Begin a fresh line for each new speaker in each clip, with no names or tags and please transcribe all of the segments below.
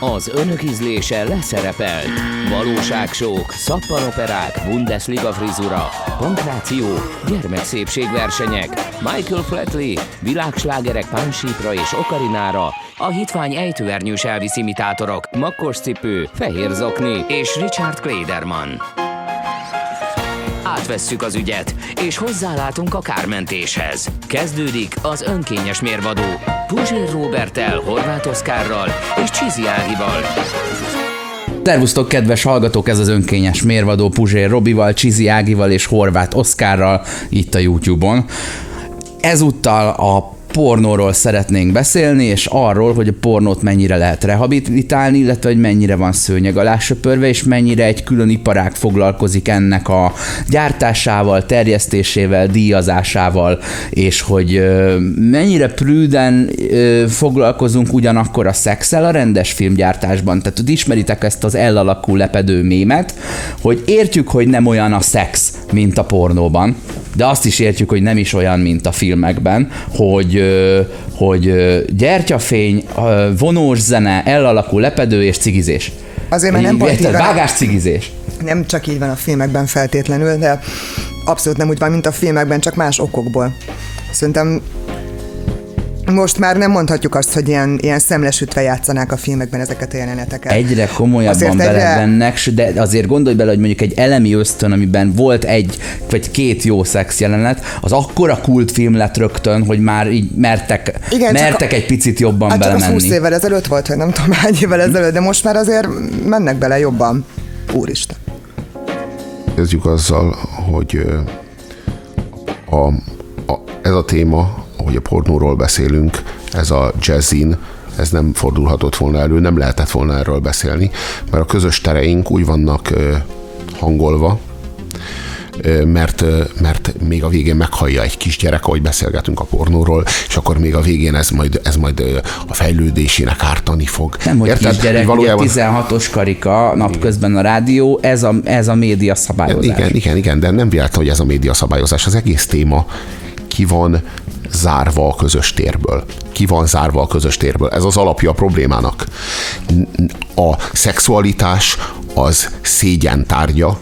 Az önök ízlése leszerepel. Valóságsók, szappanoperák, Bundesliga frizura, pankráció, gyermekszépségversenyek, Michael Flatley, világslágerek pánsípra és okarinára, a hitvány ejtőernyős Elvis imitátorok, makkos cipő, fehér zokni és Richard Klederman. Átvesszük az ügyet, és hozzálátunk a kármentéshez. Kezdődik az önkényes mérvadó Puzsér Robertel, Horváth Oszkárral és Csizi Ágival.
Szervusztok, kedves hallgatók, ez az önkényes mérvadó Puzsér Robival, Csizi Ágival és Horváth Oszkárral itt a YouTube-on. Ezúttal a pornóról szeretnénk beszélni, és arról, hogy a pornót mennyire lehet rehabilitálni, illetve hogy mennyire van szőnyeg alá söpörve, és mennyire egy külön iparág foglalkozik ennek a gyártásával, terjesztésével, díjazásával, és hogy mennyire prűden foglalkozunk ugyanakkor a szexel a rendes filmgyártásban. Tehát ismeritek ezt az elalakú lepedő mémet, hogy értjük, hogy nem olyan a szex, mint a pornóban, de azt is értjük, hogy nem is olyan, mint a filmekben, hogy, hogy gyertyafény, vonós zene, elalakú lepedő és cigizés.
Azért, mert nem pont így
Vágás cigizés.
Nem csak így van a filmekben feltétlenül, de abszolút nem úgy van, mint a filmekben, csak más okokból. Szerintem most már nem mondhatjuk azt, hogy ilyen, ilyen szemlesütve játszanák a filmekben ezeket a jeleneteket.
Egyre komolyabban belevennek, de azért gondolj bele, hogy mondjuk egy elemi ösztön, amiben volt egy vagy két jó szex jelenet, az akkora kultfilm lett rögtön, hogy már így mertek, Igen, mertek a, egy picit jobban
hát
belemenni.
Csak az 20 évvel ezelőtt volt, hogy nem tudom hány évvel ezelőtt, de most már azért mennek bele jobban. Úristen.
Kezdjük azzal, hogy a, a, ez a téma hogy a pornóról beszélünk, ez a jazzin, ez nem fordulhatott volna elő, nem lehetett volna erről beszélni, mert a közös tereink úgy vannak hangolva, mert, mert még a végén meghallja egy kisgyerek, ahogy beszélgetünk a pornóról, és akkor még a végén ez majd, ez majd a fejlődésének ártani fog.
Nem, hogy Érted? kisgyerek, valójában... 16-os karika napközben a rádió, ez a, ez a média szabályozás.
Igen, igen, igen, de nem véletlen, hogy ez a média szabályozás. Az egész téma ki van zárva a közös térből. Ki van zárva a közös térből. Ez az alapja a problémának. A szexualitás az szégyen tárgya,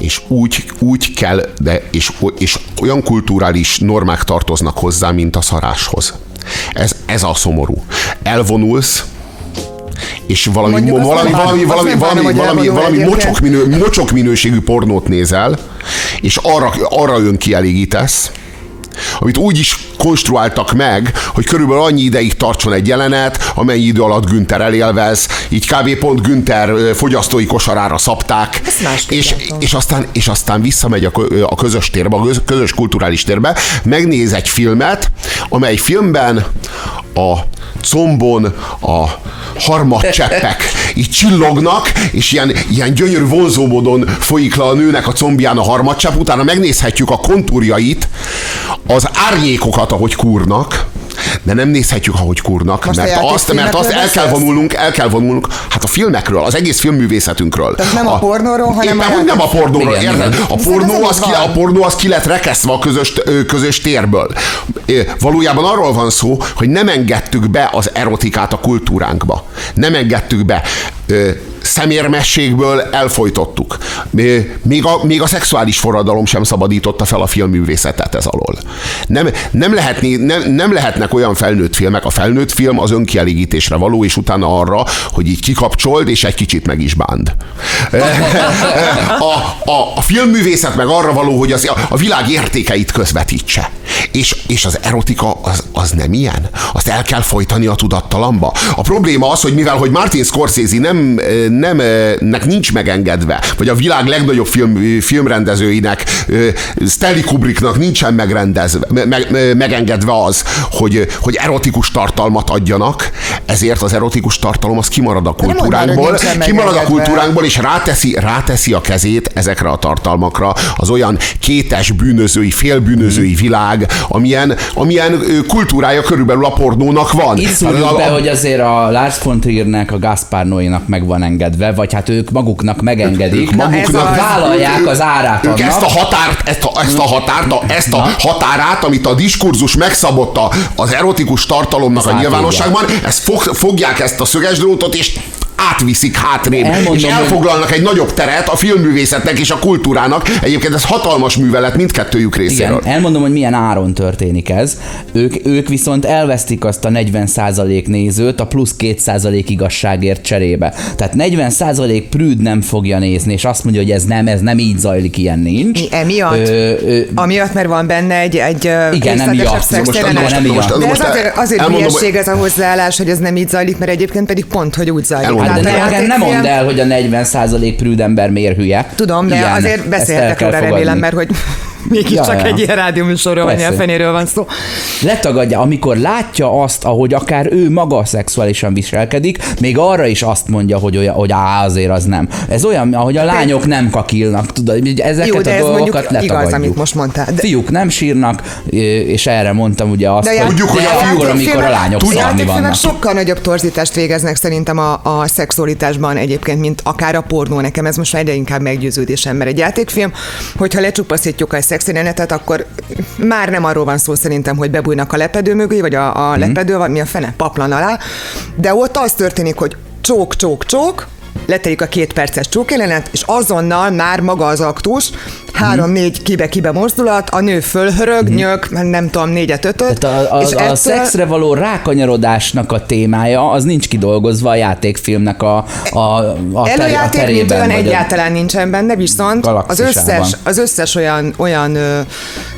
és úgy, úgy kell, de és, és olyan kulturális normák tartoznak hozzá, mint a szaráshoz. Ez, ez a szomorú. Elvonulsz, és valami, valami, valami, valami, valami, valami, valami, valami mocsok, minő, mocsok minőségű pornót nézel, és arra, arra önkielégítesz, amit úgy is konstruáltak meg, hogy körülbelül annyi ideig tartson egy jelenet, amennyi idő alatt Günther elélvez, így kb. pont Günther fogyasztói kosarára szapták, és, és, aztán, és aztán visszamegy a, a közös térbe, a közös kulturális térbe, megnéz egy filmet, amely filmben a combon a harmadcseppek így csillognak, és ilyen, ilyen gyönyörű vonzó módon folyik le a nőnek a combján a harmadcsepp, utána megnézhetjük a kontúrjait, az árnyékokat, ahogy kúrnak, de nem nézhetjük, ahogy kurnak, Most mert azt, mert azt el kell vonulnunk, el kell vonulnunk, hát a filmekről, az egész filmművészetünkről.
Tehát nem a, a pornóról, hanem
éppen, a, nem a pornóról, igen, érted? A pornó, az ki, a pornó az ki lett rekesztve a közös, közös térből. Valójában arról van szó, hogy nem engedtük be az erotikát a kultúránkba. Nem engedtük be szemérmességből elfolytottuk. Még a, még a szexuális forradalom sem szabadította fel a filmművészetet ez alól. Nem, nem, lehetni, nem, nem lehetnek olyan felnőtt filmek. A felnőtt film az önkielégítésre való, és utána arra, hogy így kikapcsold, és egy kicsit meg is bánd. A, a, a filmművészet meg arra való, hogy az, a, világ értékeit közvetítse. És, és az erotika az, az nem ilyen. Azt el kell folytani a tudattalamba. A probléma az, hogy mivel hogy Martin Scorsese nem, nem, nek nincs megengedve, vagy a világ legnagyobb film, filmrendezőinek, Stanley Kubricknak nincsen megrendezve, meg, megengedve az, hogy, hogy erotikus tartalmat adjanak, ezért az erotikus tartalom az kimarad a kultúránkból, kimarad a kultúránkból, és ráteszi, ráteszi a kezét ezekre a tartalmakra az olyan kétes bűnözői, félbűnözői világ, amilyen, amilyen kultúrája körülbelül a pornónak van.
Itt hát, be, hogy azért a Lars von Triernek, a Gaspar Noénak meg van engedve, vagy hát ők maguknak megengedik, ők, ők maguknak vállalják az árát
ők annak. ezt a határt, ezt a, ezt a határt, a, ezt a határát, amit a diskurzus megszabotta az erotikus tartalomnak a nyilvánosságban, ezt fog, fogják ezt a szöges drótot, és átviszik hátrébb,
Elmondom,
és
hogy-
elfoglalnak egy nagyobb teret a filmművészetnek és a kultúrának. Egyébként ez hatalmas művelet mindkettőjük részéről.
Igen, elmondom, hogy milyen áron történik ez. Ők, ők viszont elvesztik azt a 40% nézőt a plusz 2% igazságért cserébe. Tehát 40% prűd nem fogja nézni, és azt mondja, hogy ez nem, ez nem így zajlik, ilyen nincs.
Mi emiatt?
Ö, ö,
Amiatt, mert van benne egy, egy
Igen, nem
részletesebb
miatt.
szex
Most-
jelenet.
most- nem
De ez
most
azért, azért ez a hozzáállás, hogy ez nem így zajlik, mert egyébként pedig pont, hogy úgy zajlik.
De
a
nekem nem mondd el, hogy a 40% prűd ember miért hülye.
Tudom, de
Ilyen,
azért beszéltek róla, remélem, mert hogy mégiscsak
Ja, ja.
egy ilyen rádióműsorról, vagy ilyen
Persze.
fenéről van szó.
letagadja, amikor látja azt, ahogy akár ő maga szexuálisan viselkedik, még arra is azt mondja, hogy, olyan, hogy á, azért az nem. Ez olyan, ahogy a lányok nem kakilnak, tudod, ezeket
Jó, de
a
ez
dolgokat
igaz,
letagadjuk.
amit most mondtál. De-
Fiúk nem sírnak, és erre mondtam ugye azt,
De
hogy
Tudjuk, hogy a fiúk-
amikor a lányok
Tudják,
szarni vannak.
sokkal nagyobb torzítást végeznek szerintem a, a szexualitásban egyébként, mint akár a pornó. Nekem ez most már egyre inkább meggyőződésem, mert egy játékfilm, hogyha lecsupaszítjuk a szexjelenetet, akkor már nem arról van szó szerintem, hogy bebújnak a lepedő mögé, vagy a, a lepedő, vagy mi a fene, paplan alá, de ott az történik, hogy csók, csók, csók, letelik a két perces csókjelenet, és azonnal már maga az aktus, három-négy kibe-kibe mozdulat, a nő fölhörög, nyök, nem tudom, négyet, ötöt,
Tehát a, a,
és
a, a szexre való rákanyarodásnak a témája, az nincs kidolgozva a játékfilmnek a, a, a, ter, a
Előjáték, mint olyan egyáltalán nincsen benne, viszont az összes, az összes olyan, olyan ö,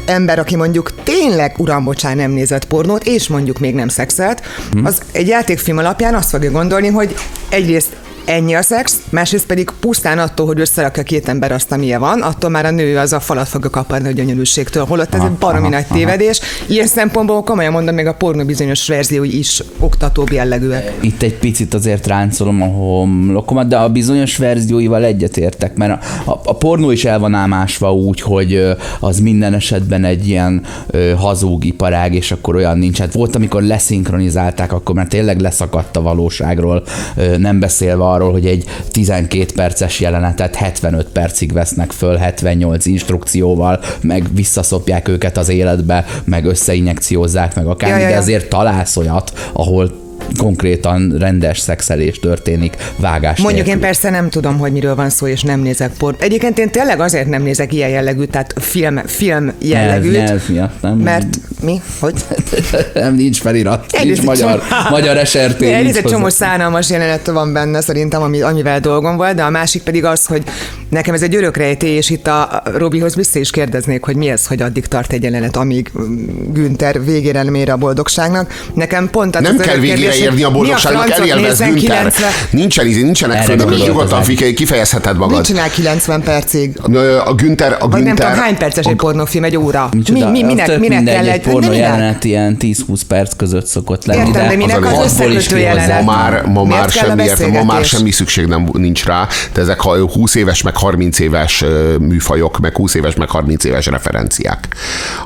ember, aki mondjuk tényleg, uram, bocsán, nem nézett pornót, és mondjuk még nem szexelt,
Hm.
az egy játékfilm alapján azt fogja gondolni, hogy egyrészt ennyi a szex, másrészt pedig pusztán attól, hogy összerakja két ember azt, amilyen van, attól már a nő az a falat fogja kaparni a gyönyörűségtől, holott ez
Aha,
egy baromi
aha,
nagy
aha.
tévedés. Ilyen szempontból komolyan mondom, még a pornó bizonyos verziói is oktatóbb jellegűek.
Itt egy picit azért ráncolom a homlokomat, de a bizonyos verzióival egyetértek, mert a, a, a pornó is el van ámásva úgy, hogy az minden esetben egy ilyen ö, hazug iparág, és akkor olyan nincs. Hát volt, amikor leszinkronizálták, akkor már tényleg leszakadt a valóságról, ö, nem beszélve arról, hogy egy 12 perces jelenetet 75 percig vesznek föl, 78 instrukcióval, meg visszaszopják őket az életbe, meg összeinjekciózzák, meg akár,
Ja, ja,
de
ja.
azért találsz olyat, ahol konkrétan rendes szexelés történik, vágás
Mondjuk én
nélkül.
persze nem tudom, hogy miről van szó, és nem nézek port. Egyébként én tényleg azért nem nézek ilyen jellegű, tehát film, film jellegűt.
Nyelv, nyelv miatt, nem?
Mert mi? Hogy?
nem nincs felirat, nincs
Egyrészt egy
magyar,
csomó-
magyar SRT.
Egyrészt
nincs
egy csomó szánalmas jelenet van benne szerintem, ami, amivel dolgom volt, de a másik pedig az, hogy nekem ez egy örök rejtély, és itt a Robihoz vissza is kérdeznék, hogy mi ez, hogy addig tart egy jelenet, amíg mm, Günther végére nem ér a boldogságnak. Nekem pont az
Nem
az
kell végére
kérdés, hogy
érni a boldogságnak, elélvez Günther.
90
Nincsen, nincsenek földön, nyugodtan kifejezheted
Mit
magad.
csinál 90 percig?
A Günther, a
Vagy nem tudom,
Günther,
hány perces egy pornófilm, egy óra? Mi, mi, minek, minek kell
egy pornó jelenet ilyen 10-20 perc között szokott lenni.
Értem, de minek
az
összekötő jelenet?
Ma már, ma már, semmi, ma már semmi szükség nem, nincs rá, de ezek ha 20 éves, meg 30 éves műfajok, meg 20 éves, meg 30 éves referenciák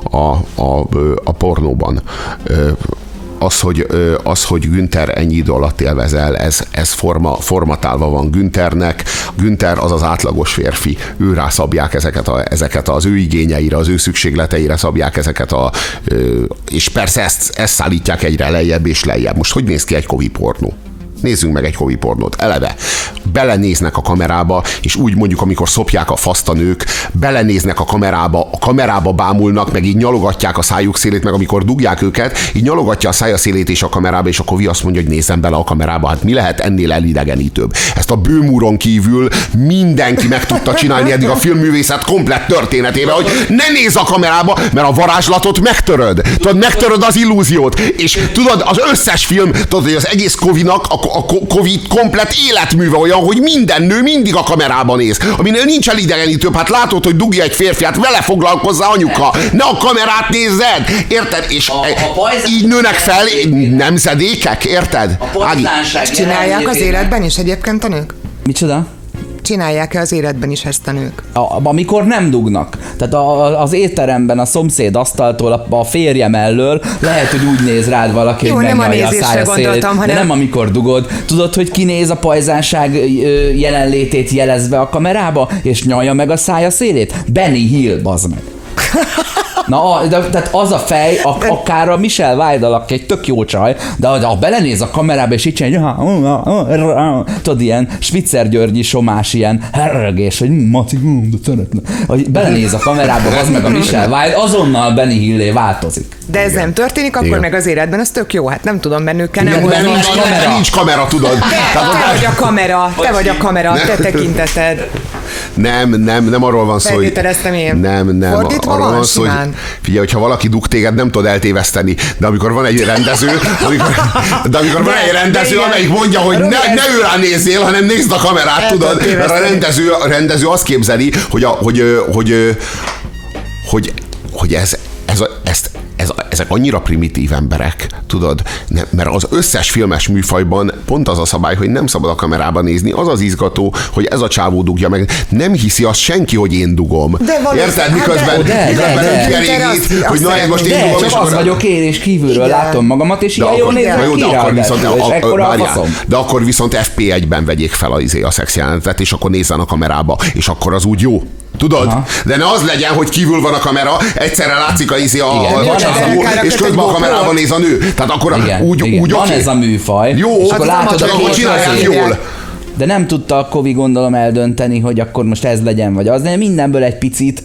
a, a, a pornóban. Az, hogy, az, hogy Günther ennyi idő alatt élvezel, ez, ez forma, formatálva van Günthernek. Günther az az átlagos férfi. Ő rá szabják ezeket, a, ezeket az ő igényeire, az ő szükségleteire szabják ezeket a... És persze ezt, ezt szállítják egyre lejjebb és lejjebb. Most hogy néz ki egy kovi pornó? Nézzünk meg egy hovi pornót. Eleve belenéznek a kamerába, és úgy mondjuk, amikor szopják a fasztanők, belenéznek a kamerába, a kamerába bámulnak, meg így nyalogatják a szájuk szélét, meg amikor dugják őket, így nyalogatja a szája szélét és a kamerába, és akkor vi azt mondja, hogy nézzen bele a kamerába. Hát mi lehet ennél elidegenítőbb? Ezt a bőmúron kívül mindenki meg tudta csinálni eddig a filmművészet komplett történetében, hogy ne nézz a kamerába, mert a varázslatot megtöröd. Tudod, megtöröd az illúziót. És tudod, az összes film, tudod, hogy az egész Kovinak, a, a Covid komplett életműve olyan, hogy minden nő mindig a kamerába néz. Aminél nincs elidegenítőbb, hát látod, hogy dugja egy férfiát, vele foglalkozzá anyuka. Ne a kamerát nézzed, érted? És
A- a pajzs-
így nőnek fel nemzedékek, érted? Ági,
Csinálják az életben is egyébként a nők?
Micsoda?
Csinálják-e az életben is ezt a nők?
A, amikor nem dugnak. Tehát a, az étteremben a szomszéd asztaltól a, a férjem mellől lehet, hogy úgy néz rád valaki,
Jó,
hogy
nem a
a
nézésre
szája szélét,
gondoltam,
de
hanem-
nem amikor dugod. Tudod, hogy kinéz a pajzánság jelenlétét jelezve a kamerába, és nyalja meg a szája szélét? Benny Hill, bazd meg. Na, a- de, tehát az a fej, a, akár a Michel Wilde aki egy tök jó csaj, de ha belenéz a kamerába, és így csinálja, tudod, ilyen Spitzer Györgyi somás, ilyen herregés, hogy "Hm, Maci, hm, de szeretne. Hogy belenéz a kamerába, az meg a Michel Wilde, azonnal Benny Hillé változik.
De ez nem történik, akkor
Igen.
meg az életben ez tök jó. Hát nem tudom, mert nőkkel nem
Igen, nincs
Nincs
kamera.
kamera. Nincs kamera, tudod.
Te, te vagy a kamera, te vagy a kamera, te tekinteted.
Nem, nem, nem arról van szó, hogy...
Én.
Nem, nem.
Fordítva
arról
van,
szó, hogy figyelj, hogyha valaki dug téged, nem tudod eltéveszteni. De amikor van egy rendező, amikor, de amikor van egy
de
rendező, amelyik mondja, hogy ne, ne ő rá nézzél, hanem nézd a kamerát, tudod? Mert a rendező, a rendező azt képzeli, hogy, a, hogy, hogy, hogy, hogy, ez, ez, ezek annyira primitív emberek, tudod? Ne, mert az összes filmes műfajban pont az a szabály, hogy nem szabad a kamerába nézni, az az izgató, hogy ez a csávó dugja meg. Nem hiszi azt senki, hogy én dugom.
De van
Érted?
hát
Miközben,
de-
de-
miközben
de- de-
kerégít,
azt-
hogy
azt
na, ez most én
De
dugom,
csak
és
az vagyok én, és kívülről látom magamat, és
De
ilyen jól nézek ki
de akkor viszont, de akkor viszont FP1-ben vegyék fel a, izé, a szexjelenetet, és akkor nézzen a kamerába, és akkor az úgy jó. Tudod?
Aha.
De ne az legyen, hogy kívül van a kamera, egyszerre látszik a, izé, a, a, a
a-
akár
és közben a kamerában néz a nő. Tehát akkor
Igen,
úgy,
igen.
úgy
van
oké.
ez a műfaj.
Jó,
és
hát
akkor
az
látod, hogy
csinálják
azért.
jól.
De nem tudta a Kovi gondolom eldönteni, hogy akkor most ez legyen, vagy az, de mindenből egy picit.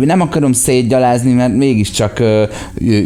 Nem akarom szétgyalázni, mert mégiscsak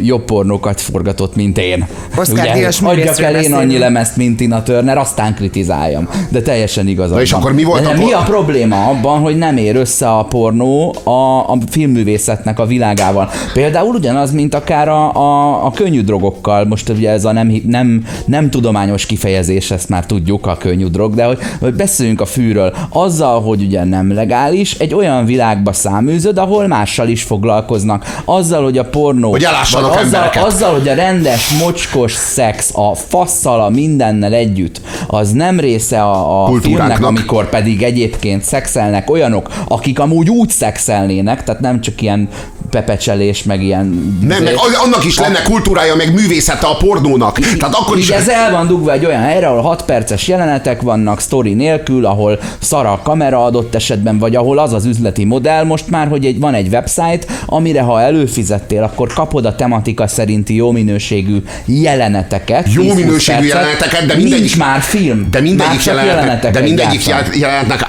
jobb pornókat forgatott, mint én.
Oscar-díjas
adjak
művészről
el én annyi lemezt, mint Tina Turner, aztán kritizáljam. De teljesen igazad
Na és
van.
akkor mi volt
de
a
mi
por-
a probléma abban, hogy nem ér össze a pornó a, a filmművészetnek a világával? Például ugyanaz, mint akár a, a, a könnyű drogokkal. Most ugye ez a nem, nem, nem tudományos kifejezés, ezt már tudjuk, a könnyű drog, de hogy, hogy beszéljünk a fűről. Azzal, hogy ugye nem legális, egy olyan világba száműzöd, ahol mással is foglalkoznak. Azzal, hogy a pornó...
Hogy
vagy azzal,
embereket.
azzal, hogy a rendes, mocskos szex a fasszal, a mindennel együtt, az nem része a, a filmnek, amikor pedig egyébként szexelnek olyanok, akik amúgy úgy szexelnének, tehát nem csak ilyen pepecselés, meg ilyen...
Nem, meg annak is lenne kultúrája, meg művészete a pornónak. Tehát akkor is...
Így ez el van dugva egy olyan helyre, ahol 6 perces jelenetek vannak, sztori nélkül, ahol szar a kamera adott esetben, vagy ahol az az üzleti modell most már, hogy egy, van egy website, amire ha előfizettél, akkor kapod a tematika szerinti jó minőségű jeleneteket.
Jó
10-20
minőségű
percet.
jeleneteket, de mindegyik-
Nincs már film.
De mindegyik,
csak
jelenetnek, de mindegyik jelenetnek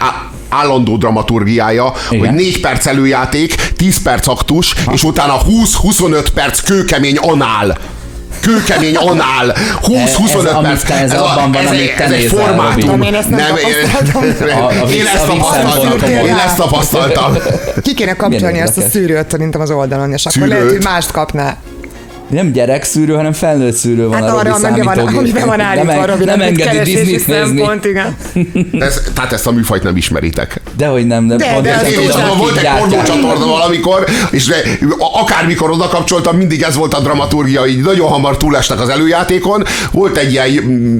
állandó dramaturgiája,
Igen.
hogy 4 perc előjáték, 10 perc aktus, és utána 20-25 perc kőkemény anál. Kőkemény anál. 20-25
Ez- amit
perc.
te- ez abban van,
ez,
amit
egy-
te
ez egy formátum.
Én ezt nem
a
én ezt tapasztaltam. Én ezt tapasztaltam.
Ki kéne kapcsolni ezt a szűrőt szerintem az oldalon, és akkor lehet, hogy mást kapná.
Nem gyerekszűrő, hanem felnőtt szűrő van
Hát
a Robi
arra, amiben van, amiben van állítva
nem,
a Robi,
nem engedi nézni.
szempont, igen.
Ez, tehát ezt a műfajt nem ismeritek.
Dehogy nem, de,
De,
pont
de az
Én is volt egy pornócsatorna valamikor, és de, akármikor oda kapcsoltam, mindig ez volt a dramaturgia, így nagyon hamar túlestek az előjátékon. Volt egy ilyen,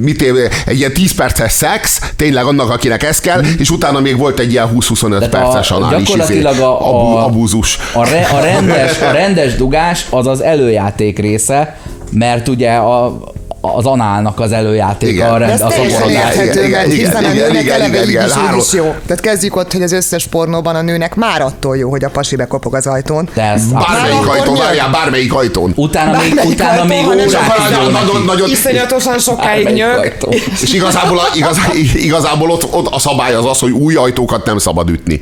mit év, egy ilyen 10 perces szex, tényleg annak, akinek ez kell, és utána még volt egy ilyen 20-25
Tehát
perces anális izé,
gyakorlatilag a, a,
abúzus.
a, re, a, rendes, a rendes dugás az az előjáték része, mert ugye a, az análnak az előjátéka
Igen.
a rend, a
igen,
érthető,
igen, igen,
hiszen a
igen,
nőnek
igen, igen, igen, három-
is jó. Tehát kezdjük ott, hogy az összes pornóban a nőnek már attól jó, hogy a pasi bekopog az ajtón.
De ez
Bármelyik ajtón, várjál, bármelyik ajtón.
Utána még,
Bármelyik
utána
ajtón,
még
hanem
órák
csak
is
Nagyon, nagyon,
Iszonyatosan sokáig nyög.
és igazából, a, igaz, igazából ott, ott a szabály az az, hogy új ajtókat nem szabad ütni.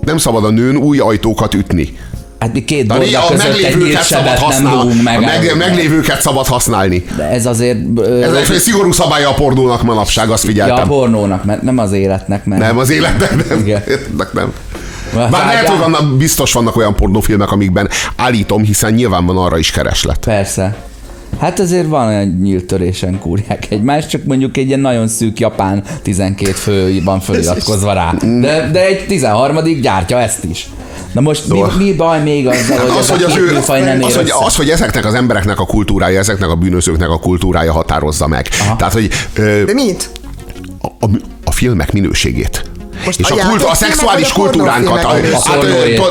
Nem szabad a nőn új ajtókat ütni.
Hát mi két borda
a
között egy nyílt sebet nem
használni.
dugunk meg.
A meg, meglévőket szabad használni.
De ez azért... ö,
Ez egy szigorú szabálya a pornónak manapság, azt
ja, a
figyeltem.
pornónak, mert nem az életnek, mert...
Nem, az életnek nem.
Igen.
Nem.
Bár
Bár lehet, hogy vannak, biztos vannak olyan pornófilmek, amikben állítom, hiszen nyilván van arra is kereslet.
Persze. Hát azért van olyan nyílt törésen kúrják egymást, csak mondjuk egy ilyen nagyon szűk japán 12 fő van feliratkozva rá. De, de egy 13 gyártja ezt is. Na most mi,
Szóval-
mi baj még azzal, hogy
Az, hogy az, ő,
műfaj nem
az, hogy, az, hogy ezeknek az embereknek a kultúrája, ezeknek a bűnözőknek a kultúrája határozza meg.
Aha.
Tehát, hogy ö,
De mit?
a, a, a filmek minőségét.
Most
és
a
a, kult, a szexuális kultúránkat, a, hát,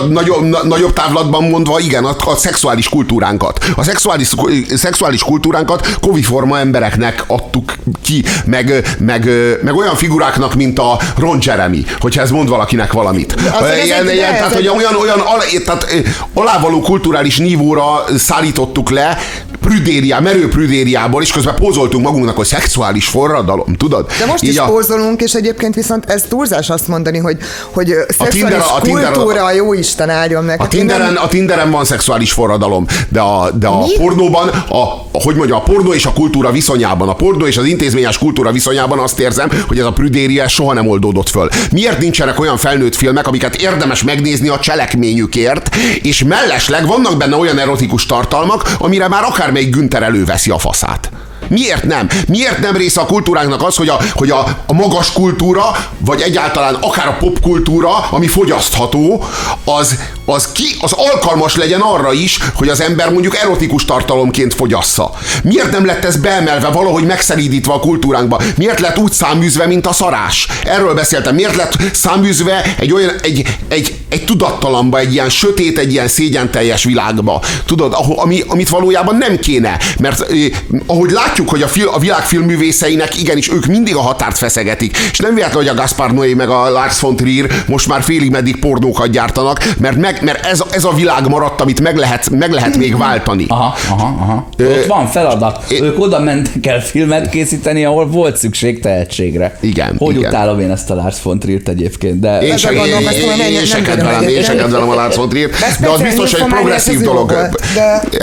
nagyobb, na, nagyobb távlatban mondva, igen, a, a szexuális kultúránkat. A szexuális, szexuális kultúránkat koviforma embereknek adtuk ki, meg, meg, meg olyan figuráknak, mint a Ron Jeremy, hogyha ez mond valakinek valamit. Ilyen, ilyen, tehát, hogy olyan, olyan alá, tehát, alávaló kulturális nívóra szállítottuk le, prüdériá, merő prüdériából, és közben pózoltunk magunknak, hogy szexuális forradalom, tudod?
De most
Így
is
a-
pózolunk, és egyébként viszont ez túlzás azt mondani, hogy, hogy szexuális
Tinder- a Tinder-
kultúra, a jó Isten áldjon meg.
A
nem-
Tinderen, a Tinderen van szexuális forradalom, de a, de a
Mi?
pornóban, a, a, hogy mondja, a pornó és a kultúra viszonyában, a pornó és az intézményes kultúra viszonyában azt érzem, hogy ez a prüdéria soha nem oldódott föl. Miért nincsenek olyan felnőtt filmek, amiket érdemes megnézni a cselekményükért, és mellesleg vannak benne olyan erotikus tartalmak, amire már akármelyik Günther előveszi a faszát. Miért nem? Miért nem része a kultúránknak az, hogy a, hogy a, a magas kultúra, vagy egyáltalán akár a popkultúra, ami fogyasztható, az, az, ki, az alkalmas legyen arra is, hogy az ember mondjuk erotikus tartalomként fogyassza. Miért nem lett ez beemelve, valahogy megszelídítve a kultúránkba? Miért lett úgy száműzve, mint a szarás? Erről beszéltem. Miért lett száműzve egy olyan, egy, egy, egy tudattalanba, egy ilyen sötét, egy ilyen szégyenteljes világba? Tudod, ahol, ami, amit valójában nem kéne. Mert eh, ahogy látjuk, hogy a, fil, a világ filmművészeinek igenis ők mindig a határt feszegetik. És nem véletlen, hogy a Gaspar Noé meg a Lars von Trier most már félig meddig pornókat gyártanak, mert, meg, mert ez, ez a világ maradt, amit meg lehet, meg lehet még váltani.
Aha, aha, aha. Ott van feladat. Ők oda mentek el filmet készíteni, ahol volt szükség tehetségre.
Igen,
Hogy
igen.
utálom én ezt a Lars von Triert egyébként, de...
Én
Ezzel
se, én, se kedvelem, én se kedvelem a Lars von Trier-t,
De
az biztos, hogy
információ,
progresszív dolog.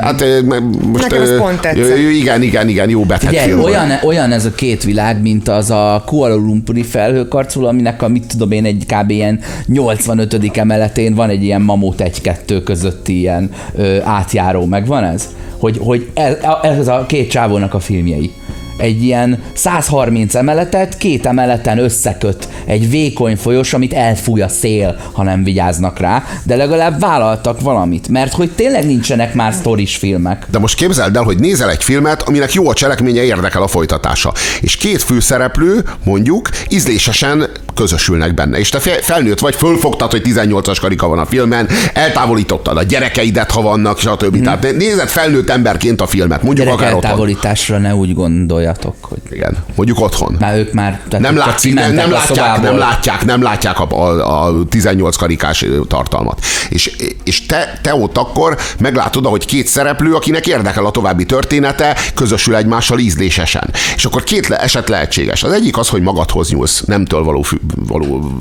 Hát ö, most...
Nekem ez
ö,
pont tetszett.
ö, Igen, igen, igen, jó film volt.
olyan, olyan ez a két világ, mint az a Kuala Lumpuri felhőkarcoló, aminek a mit tudom én, egy kb. ilyen 85. emeletén van egy ilyen mamut egy-kettő közötti ilyen ö, átjáró, megvan ez? Hogy, hogy ez, ez a két csávónak a filmjei. Egy ilyen 130 emeletet két emeleten összeköt egy vékony folyos, amit elfúj a szél, ha nem vigyáznak rá, de legalább vállaltak valamit, mert hogy tényleg nincsenek már sztoris filmek.
De most képzeld el, hogy nézel egy filmet, aminek jó a cselekménye, érdekel a folytatása. És két főszereplő, mondjuk, ízlésesen közösülnek benne. És te fe- felnőtt vagy, fölfogtad, hogy 18-as karika van a filmen, eltávolítottad a gyerekeidet, ha vannak, stb. Hmm. Tehát nézed felnőtt emberként a filmet, mondjuk
Gyerek
akár otthon.
eltávolításra ne úgy gondoljatok, hogy
Igen, mondjuk otthon.
már ők már... Tehát
nem látszik, nem, nem, látják, nem látják, nem látják a, a, a 18 karikás tartalmat. És, és te, te ott akkor meglátod, hogy két szereplő, akinek érdekel a további története, közösül egymással ízlésesen. És akkor két eset lehetséges. Az egyik az, hogy magadhoz nyúlsz, nemtől való, fü- való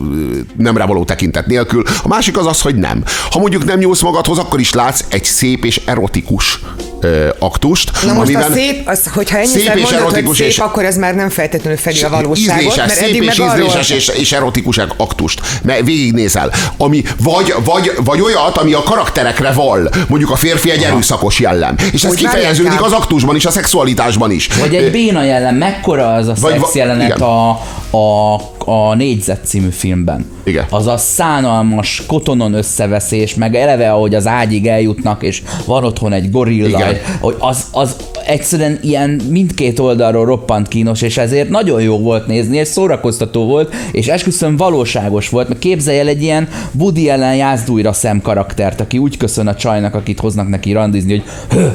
nemre való tekintet nélkül. A másik az az, hogy nem. Ha mondjuk nem nyúlsz magadhoz, akkor is látsz egy szép és erotikus ö, aktust.
Na most
amiben
a szép, az, hogyha
szép
ennyiszer
és
mondod, hogy
erotikus
szép,
és-
akkor ez már nem feltétlenül fedi a valóságot,
ízléses,
mert
szép
eddig
és
meg
ízléses és, és erotikus aktust. Mert végignézel. Ami vagy, vagy, vagy olyat, ami a karakterekre val. Mondjuk a férfi egy erőszakos jellem. És ez kifejeződik az aktusban is, a szexualitásban is.
Vagy egy béna jelen, mekkora az a
Vagy
szex jelenet
igen.
a, a, a négyzet című filmben.
Igen.
Az a szánalmas kotonon összeveszés, meg eleve, ahogy az ágyig eljutnak, és van otthon egy gorilla,
Igen.
hogy az, az egyszerűen ilyen mindkét oldalról roppant kínos, és ezért nagyon jó volt nézni, és szórakoztató volt, és esküszöm valóságos volt, mert képzelj el egy ilyen Woody Allen jászdújra szem karaktert, aki úgy köszön a csajnak, akit hoznak neki randizni, hogy!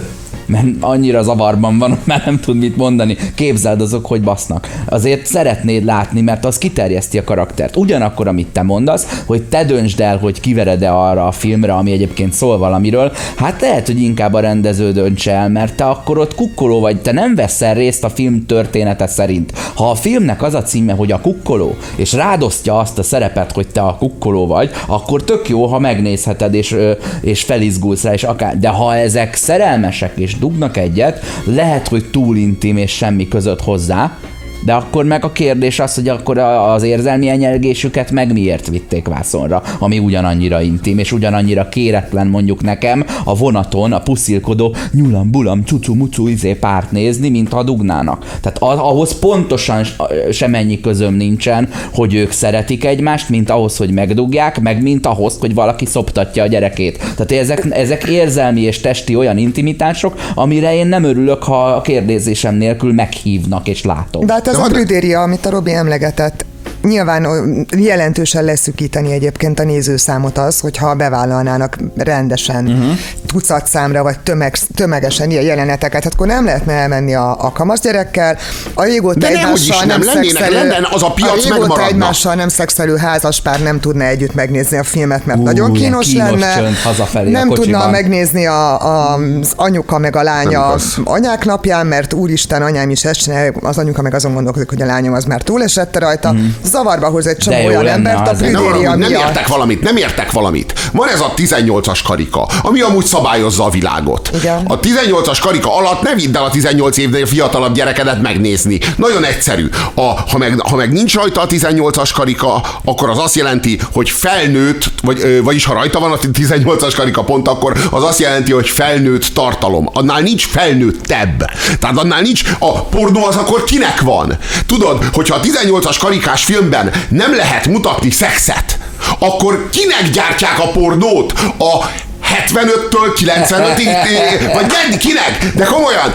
Mert annyira zavarban van, már nem tud mit mondani. Képzeld azok, hogy basznak. Azért szeretnéd látni, mert az kiterjeszti a karaktert. Ugyanakkor, amit te mondasz, hogy te döntsd el, hogy kivered-e arra a filmre, ami egyébként szól valamiről, hát lehet, hogy inkább a rendező dönts el, mert te akkor ott kukkoló vagy, te nem veszel részt a film története szerint. Ha a filmnek az a címe, hogy a kukkoló, és rádosztja azt a szerepet, hogy te a kukkoló vagy, akkor tök jó, ha megnézheted, és, és felizgulsz rá, és akár. De ha ezek szerelmesek, és dugnak egyet, lehet, hogy túl intim, és semmi között hozzá, de akkor meg a kérdés az, hogy akkor a- az érzelmi enyelgésüket meg miért vitték vászonra, ami ugyanannyira intim, és ugyanannyira kéretlen mondjuk nekem a vonaton a puszilkodó nyulam, bulam, cucu, mucu izé párt nézni, mint ha dugnának. Tehát a- ahhoz pontosan semennyi közöm nincsen, hogy ők szeretik egymást, mint ahhoz, hogy megdugják, meg mint ahhoz, hogy valaki szoptatja a gyerekét. Tehát ezek, ezek érzelmi és testi olyan intimitások, amire én nem örülök, ha a kérdezésem nélkül meghívnak és látom.
De hát ez
De
a
hadd-
prüdéria, amit a Robi emlegetett. Nyilván jelentősen leszűkíteni egyébként a nézőszámot az, hogyha bevállalnának rendesen uh-huh. tucat számra, vagy tömeg, tömegesen ilyen jeleneteket, hát akkor nem lehetne elmenni a, a kamasz gyerekkel, a régóta
De
egymással
nem
nem,
lennének,
szexelő,
lenne, az a piac
régóta
megmaradna.
egymással nem szexelő házaspár nem tudna együtt megnézni a filmet, mert
Ú,
nagyon kínos,
kínos
lenne.
hazafelé a
nem
kocsiban.
tudna megnézni a, a, az anyuka meg a lánya anyák napján, mert úristen, anyám is csinálja, az anyuka meg azon gondolkodik, hogy a lányom az már túlesette rajta. Zavarba hoz egy csomó olyan embert a
Nem,
prüdéria
nem
miatt.
értek valamit, nem értek valamit. Van ez a 18-as karika, ami amúgy szabályozza a világot.
Igen.
A 18-as karika alatt ne vidd el a 18 évnél fiatalabb gyerekedet megnézni. Nagyon egyszerű. A, ha, meg, ha meg nincs rajta a 18-as karika, akkor az azt jelenti, hogy felnőtt, vagy, vagyis ha rajta van a 18-as karika pont, akkor az azt jelenti, hogy felnőtt tartalom. Annál nincs felnőttebb. Tehát annál nincs, a pornó az akkor kinek van? Tudod, hogyha a 18-as karikás filmben nem lehet mutatni szexet, akkor kinek gyártják a pornót? A 75-től 95-ig, vagy menni, kinek? De komolyan,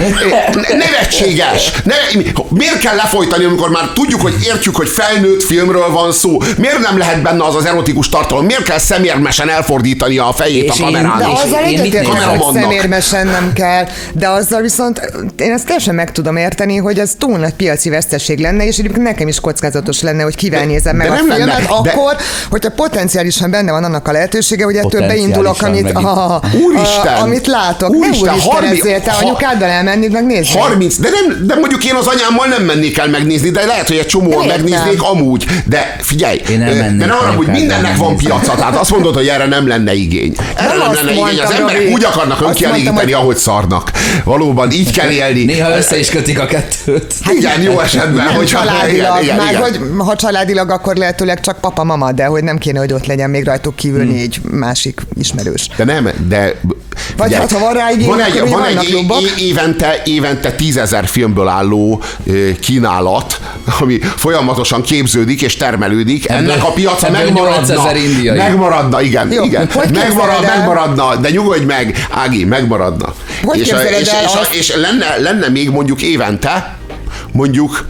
nevetséges. Ne, miért kell lefolytani, amikor már tudjuk, hogy értjük, hogy felnőtt filmről van szó? Miért nem lehet benne az az erotikus tartalom? Miért kell szemérmesen elfordítani a fejét
És
a
én-
kamerán?
De
És
azzal
én
egyetértek, hogy szemérmesen nem kell, de azzal viszont én ezt teljesen meg tudom érteni, hogy ez túl nagy piaci veszteség lenne, és egyébként nekem is kockázatos lenne, hogy kivel nézem meg
de
a
nem lenne,
filmet,
de-
akkor, hogyha potenciálisan benne van annak a lehetősége, hogy ettől beindulok, amit,
megint.
a,
Úristen!
a, amit látok.
Úristen,
ne úristen,
harmi-
ezért te
ha-
anyukáddal elmennéd megnézni.
30, de, nem, de mondjuk én az anyámmal nem mennék el megnézni, de lehet, hogy egy csomóan
Értem.
megnéznék amúgy. De figyelj,
Én
de nem arra, hogy mindennek van piaca, tehát azt mondod, hogy erre nem lenne igény. Erre
Nem
nem, lenne igény, az
mondtam,
emberek
Robi.
úgy akarnak önkielégíteni,
mondtam, hogy-
ahogy szarnak. Valóban így kell élni.
Néha össze is kötik a kettőt.
Igen, jó esetben.
nem
hogy
családilag,
igen, igen,
már
igen.
hogy ha családilag, akkor lehetőleg csak papa-mama, de hogy nem kéne, hogy ott legyen még rajtuk kívül
Hmm.
négy másik ismerős.
De nem, de...
Vagy
figyelj,
hát, ha van rá igény,
van egy,
ugye
van egy
jobbak.
é- évente, évente tízezer filmből álló kínálat, ami folyamatosan képződik és termelődik. Ennek a piaca megmaradna.
8000 indiai.
Megmaradna, igen.
Jó,
igen.
hogy
Megmarad, megmaradna, de nyugodj meg, Ági, megmaradna.
Hogy
és, és,
el
és, a,
azt?
és lenne, lenne még mondjuk évente, mondjuk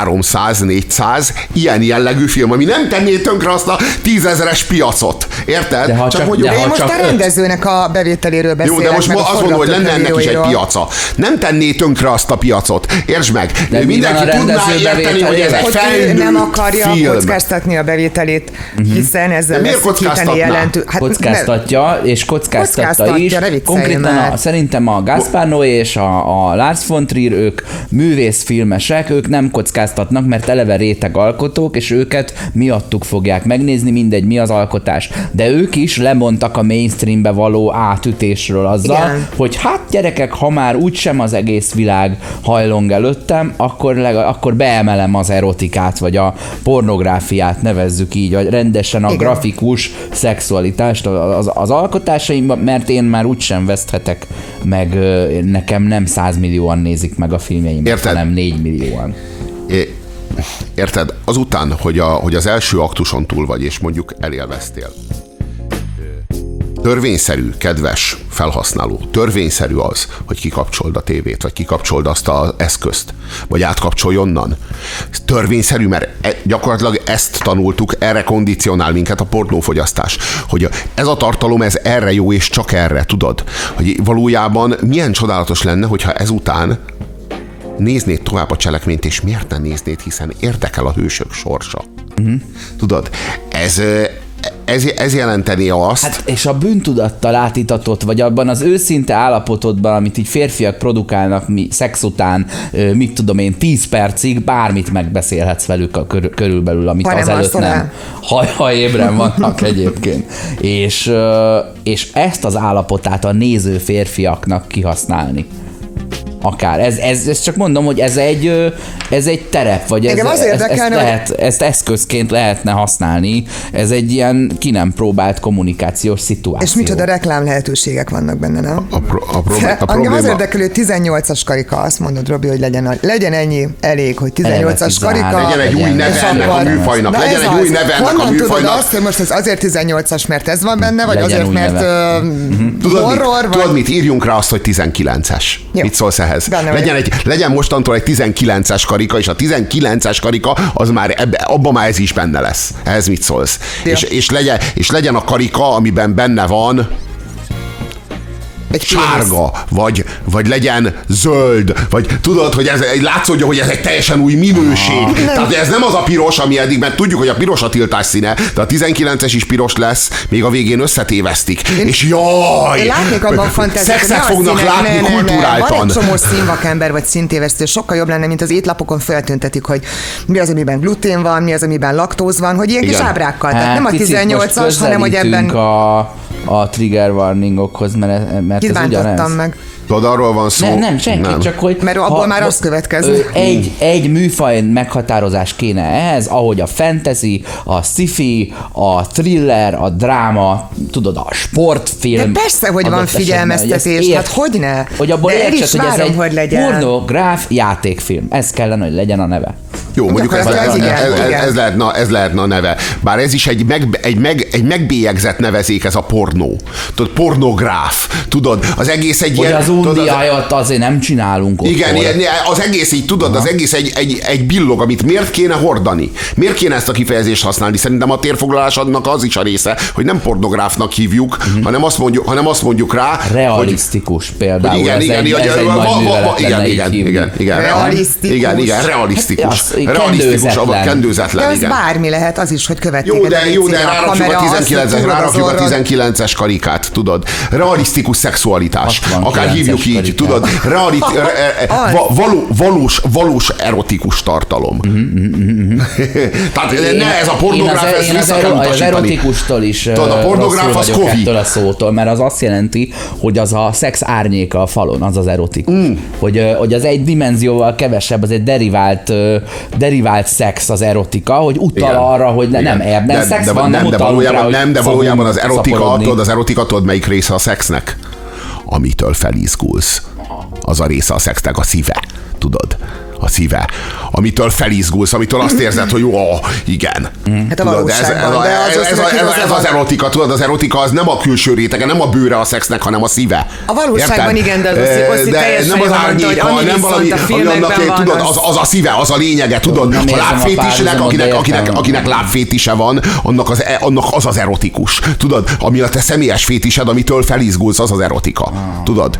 300-400 ilyen jellegű film, ami nem tenné tönkre azt a tízezeres piacot. Érted?
De ha csak-
mondjuk,
de
Én
ha
most
csak
a rendezőnek a bevételéről beszélek.
jó, de most azt mondom, hogy lenne ennek is egy piaca. Nem tenné tönkre azt a piacot. Értsd meg.
De mi
Mindenki tudná érteni, hogy ez egy
hogy
felnőtt
nem akarja
film.
kockáztatni a bevételét, hiszen ezzel
De miért kockáztatná?
jelentő...
Hát kockáztatja, és kockáztatta
Kockáztatja,
is. Konkrétan a, szerintem a Gaspar Noé és a, a Lars von Trier, ők művészfilmesek, ők nem kockáztatnak, mert eleve réteg alkotók, és őket miattuk fogják megnézni, mindegy, mi az alkotás. De ők is lemondtak a mainstreambe való átütésről azzal,
Igen.
hogy hát gyerekek, ha már úgysem az egész világ hajlong előttem, akkor, legal- akkor beemelem az erotikát, vagy a pornográfiát nevezzük így, vagy rendesen a
Igen.
grafikus szexualitást az, az alkotásaimban, mert én már úgysem veszthetek meg, nekem nem 100 millióan nézik meg a filmjeimet,
Érted?
hanem 4 millióan.
Érted? Azután, hogy, a, hogy az első aktuson túl vagy, és mondjuk elélveztél. Törvényszerű, kedves felhasználó, törvényszerű az, hogy kikapcsold a tévét, vagy kikapcsold azt az eszközt, vagy átkapcsolj onnan. Törvényszerű, mert e, gyakorlatilag ezt tanultuk, erre kondicionál minket a pornófogyasztás. Hogy ez a tartalom, ez erre jó, és csak erre, tudod? Hogy valójában milyen csodálatos lenne, hogyha ezután néznéd tovább a cselekményt, és miért ne néznéd, hiszen érdekel a hősök sorsa. Uh-huh. Tudod, ez, ez, ez jelenteni azt, hát,
és a bűntudattal átítatott, vagy abban az őszinte állapotodban, amit így férfiak produkálnak mi, szex után, mit tudom én, 10 percig, bármit megbeszélhetsz velük a kör, körülbelül, amit
nem
azelőtt
alszol
nem.
el.
Ha, ha ébren vannak egyébként. És, és ezt az állapotát a néző férfiaknak kihasználni. Akár. Ez, ez, ez csak mondom, hogy ez egy, ez egy terep, vagy ez,
az
ez, ezt, lehet, ezt eszközként lehetne használni. Ez egy ilyen ki nem próbált kommunikációs szituáció.
És micsoda reklám lehetőségek vannak benne, nem?
a, pro, a, pro, a
Engem az
probléma...
érdekel, hogy 18-as karika, azt mondod, Robi, hogy legyen, a, legyen ennyi elég, hogy
Eleve
18-as
13.
karika.
Legyen egy új neve ennek a műfajnak,
Na
legyen egy új neve ennek a műfajnak.
azt, hogy most ez azért 18-as, mert ez van benne, vagy
Legyen
azért, mert
Tudod,
horror,
mit,
vagy...
tudod mit? Írjunk rá azt, hogy 19-es.
Jó.
Mit szólsz ehhez.
Benne
Legyen, egy, legyen mostantól egy 19-es karika, és a 19-es karika az már ebbe, abban már ez is benne lesz. Ehhez mit szólsz?
Ja.
És, és, legyen, és legyen a karika, amiben benne van
Egy pénisz.
sárga, vagy, vagy legyen zöld, vagy tudod, hogy ez látszódja, hogy ez egy teljesen új minőség.
Nem.
Tehát ez nem az a piros, ami eddig, mert tudjuk, hogy a piros a tiltás színe, de a 19-es is piros lesz, még a végén összetévesztik. És jaj!
Én látnék abban fantáziát,
Szexet fognak látni
Van
kulturáltan.
egy csomó színvakember vagy színtévesztő, sokkal jobb lenne, mint az étlapokon feltüntetik, hogy mi az, amiben glutén van, mi az, amiben laktóz van, hogy ilyen kis
Igen.
ábrákkal. Tehát nem a
Hát, picit most
18-as, hanem hogy ebben
a, a trigger warningokhoz, mert, mert ez ugyanez.
meg.
Tudod, arról van szó.
Nem, nem, senki,
Nem.
csak hogy...
Mert abból már az következik.
ö, Egy, egy műfaj meghatározás kéne ehhez, ahogy a fantasy, a sci-fi, a thriller, a dráma, tudod, a sportfilm.
De persze, hogy van figyelmeztetés,
hogy ezt
hát
ért-
hogyne?
Hogy abból
De
értsed,
is
hogy ez
várom,
egy
hogy legyen.
pornográf játékfilm. Ez kellene, hogy legyen a neve.
Jó, mondjuk ez, ez,
Gyakorlatilag
ez,
igen,
ez,
igen.
ez, lehetne, ez lehetne a neve. Bár ez is egy, meg, egy, meg, egy megbélyegzett nevezék, ez a pornó. Tudod, pornográf. Tudod, az egész egy
Hogy
ilyen...
az undiájat azért nem csinálunk ott.
igen, ilyen, az egész így, tudod, az egész egy, egy, egy billog, amit miért kéne hordani? Miért kéne ezt a kifejezést használni? Szerintem a térfoglalásodnak az is a része, hogy nem pornográfnak hívjuk, hanem, azt mondjuk, hanem azt mondjuk rá, hogy,
Realisztikus például.
hogy igen,
ez
igen,
egy,
igen,
ez egy
va- igen,
lenne így
igen,
hívni.
igen, igen,
Realisztikus.
igen, igen, realisztikus.
Hát, az
realisztikus,
kendőzetlen.
De
kendőzetlen,
az
igen.
bármi lehet, az is, hogy követik
Jó, de, jó, de rárakjuk a,
kamera, azt,
19-es,
hogy
rárakjuk a
tudod, az orrod.
19-es karikát, tudod. Realisztikus szexualitás.
69-es
Akár hívjuk így,
karikát.
tudod. Realit, re, re,
Az.
va, való, valós, valós erotikus tartalom. Tehát ne ez a pornográf,
én az,
ezt
én az,
vissza
ero-
kell
az
utasítani.
erotikustól is
Tudod, a pornográf az kovi.
ettől a szótól, mert az azt jelenti, hogy az a szex árnyéka a falon, az az erotikus.
Mm.
Hogy, hogy az egy dimenzióval kevesebb, az egy derivált, derivált szex az erotika, hogy utal
Igen.
arra, hogy ne, nem ebben szex
de,
van,
nem, de valójában,
rá,
nem, de valójában az erotika, tudod, az erotika, tudod melyik része a szexnek? Amitől felizgulsz. Az a része a szexnek, a szíve. Tudod? A szíve. Amitől felizgulsz, amitől azt érzed, hogy jó, igen.
Hát a
Tudod, ez, ez, a,
de az
ez,
az,
ez, ez,
igaza
ez az erotika, tudod, az erotika az nem a külső rétege, nem a bőre a szexnek, hanem a szíve.
A valóságban
Érted?
igen, de az Oszi-
Eh, de
teljesen
nem az árnyéka, nem valami, ami annak,
van,
tudod,
az-
az, az a szíve, az a lényege, tudod,
Nem
a lábfétisnek, akinek, akinek, akinek lábfétise van, annak az, e- annak az az erotikus. Tudod, ami a te személyes fétised, amitől felizgulsz, az az erotika. Tudod?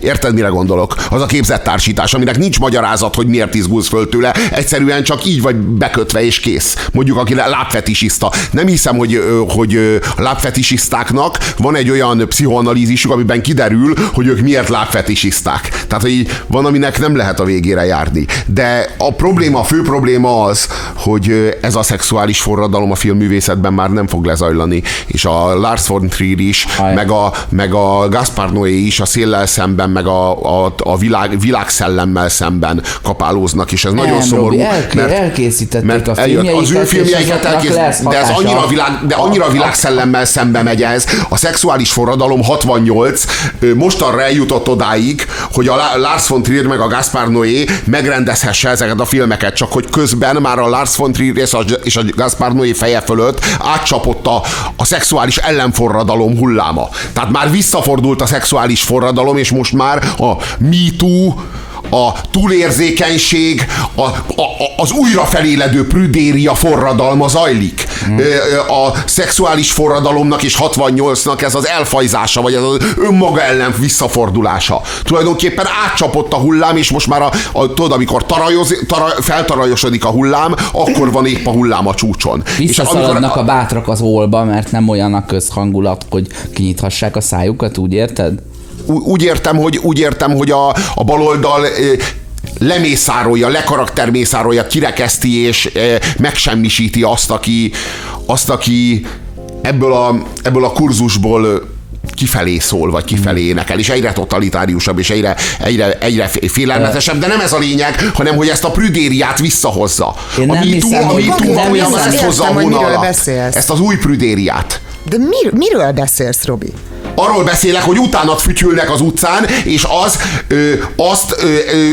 Érted, mire gondolok? Az a képzett társítás, aminek nincs magyarázat, hogy miért izgulsz föl tőle, egyszerűen csak így vagy bekötve és kész. Mondjuk, aki lábfetisista. Nem hiszem, hogy, hogy a lábfetisistáknak van egy olyan pszichoanalízisük, amiben kiderül, hogy ők miért lábfetisisták. Tehát, hogy van, aminek nem lehet a végére járni. De a probléma, a fő probléma az, hogy ez a szexuális forradalom a filmművészetben már nem fog lezajlani, és a Lars von Trier is,
Aj.
meg a, meg a Gaspar Noé is a széllel szemben, meg a, a, a világ, világszellemmel szemben kapálóznak, és ez nagyon
Nem,
szomorú.
Robi, elké- elkészítették
mert
a
eljött, az ő
filmjeiket, és
filmjeiket
azoknak
elkész,
lesz
de ez annyira, világ, de annyira világszellemmel szembe megy ez. A szexuális forradalom 68 ö, mostanra eljutott odáig, hogy a La- Lars von Trier meg a Gaspar Noé megrendezhesse ezeket a filmeket, csak hogy közben már a Lars von Trier és a, és a Gaspar Noé feje fölött átcsapott a, a szexuális ellenforradalom hulláma. Tehát már visszafordult a szexuális forradalom, és most már a Me Too, a túlérzékenység, a, a, a, az újra feléledő prüdéria forradalma zajlik. Ö, A szexuális forradalomnak és 68-nak ez az elfajzása, vagy ez az önmaga ellen visszafordulása. Tulajdonképpen átcsapott a hullám, és most már a, a tudod, amikor tarajoz, tara, feltarajosodik a hullám, akkor van épp a hullám a csúcson.
Visszaszaladnak a bátrak az ólba, mert nem olyan a közhangulat, hogy kinyithassák a szájukat, úgy érted?
Úgy értem, hogy, úgy értem, hogy a, a baloldal lemészárolja, lekaraktermészárolja, kirekeszti és megsemmisíti azt, aki, azt, aki ebből a, ebből a kurzusból kifelé szól, vagy kifelé énekel, és egyre totalitáriusabb, és egyre, egyre, egyre félelmetesebb, de nem ez a lényeg, hanem hogy ezt a prüdériát visszahozza.
Én nem
a MeToo-
hiszem,
a
hogy-
MeToo
nem
valójában
hiszem,
ezt hozza a
beszélsz.
Ezt az új prüdériát.
De mir, miről beszélsz, Robi?
Arról beszélek, hogy utána fütyülnek az utcán, és az, ö, azt, ö,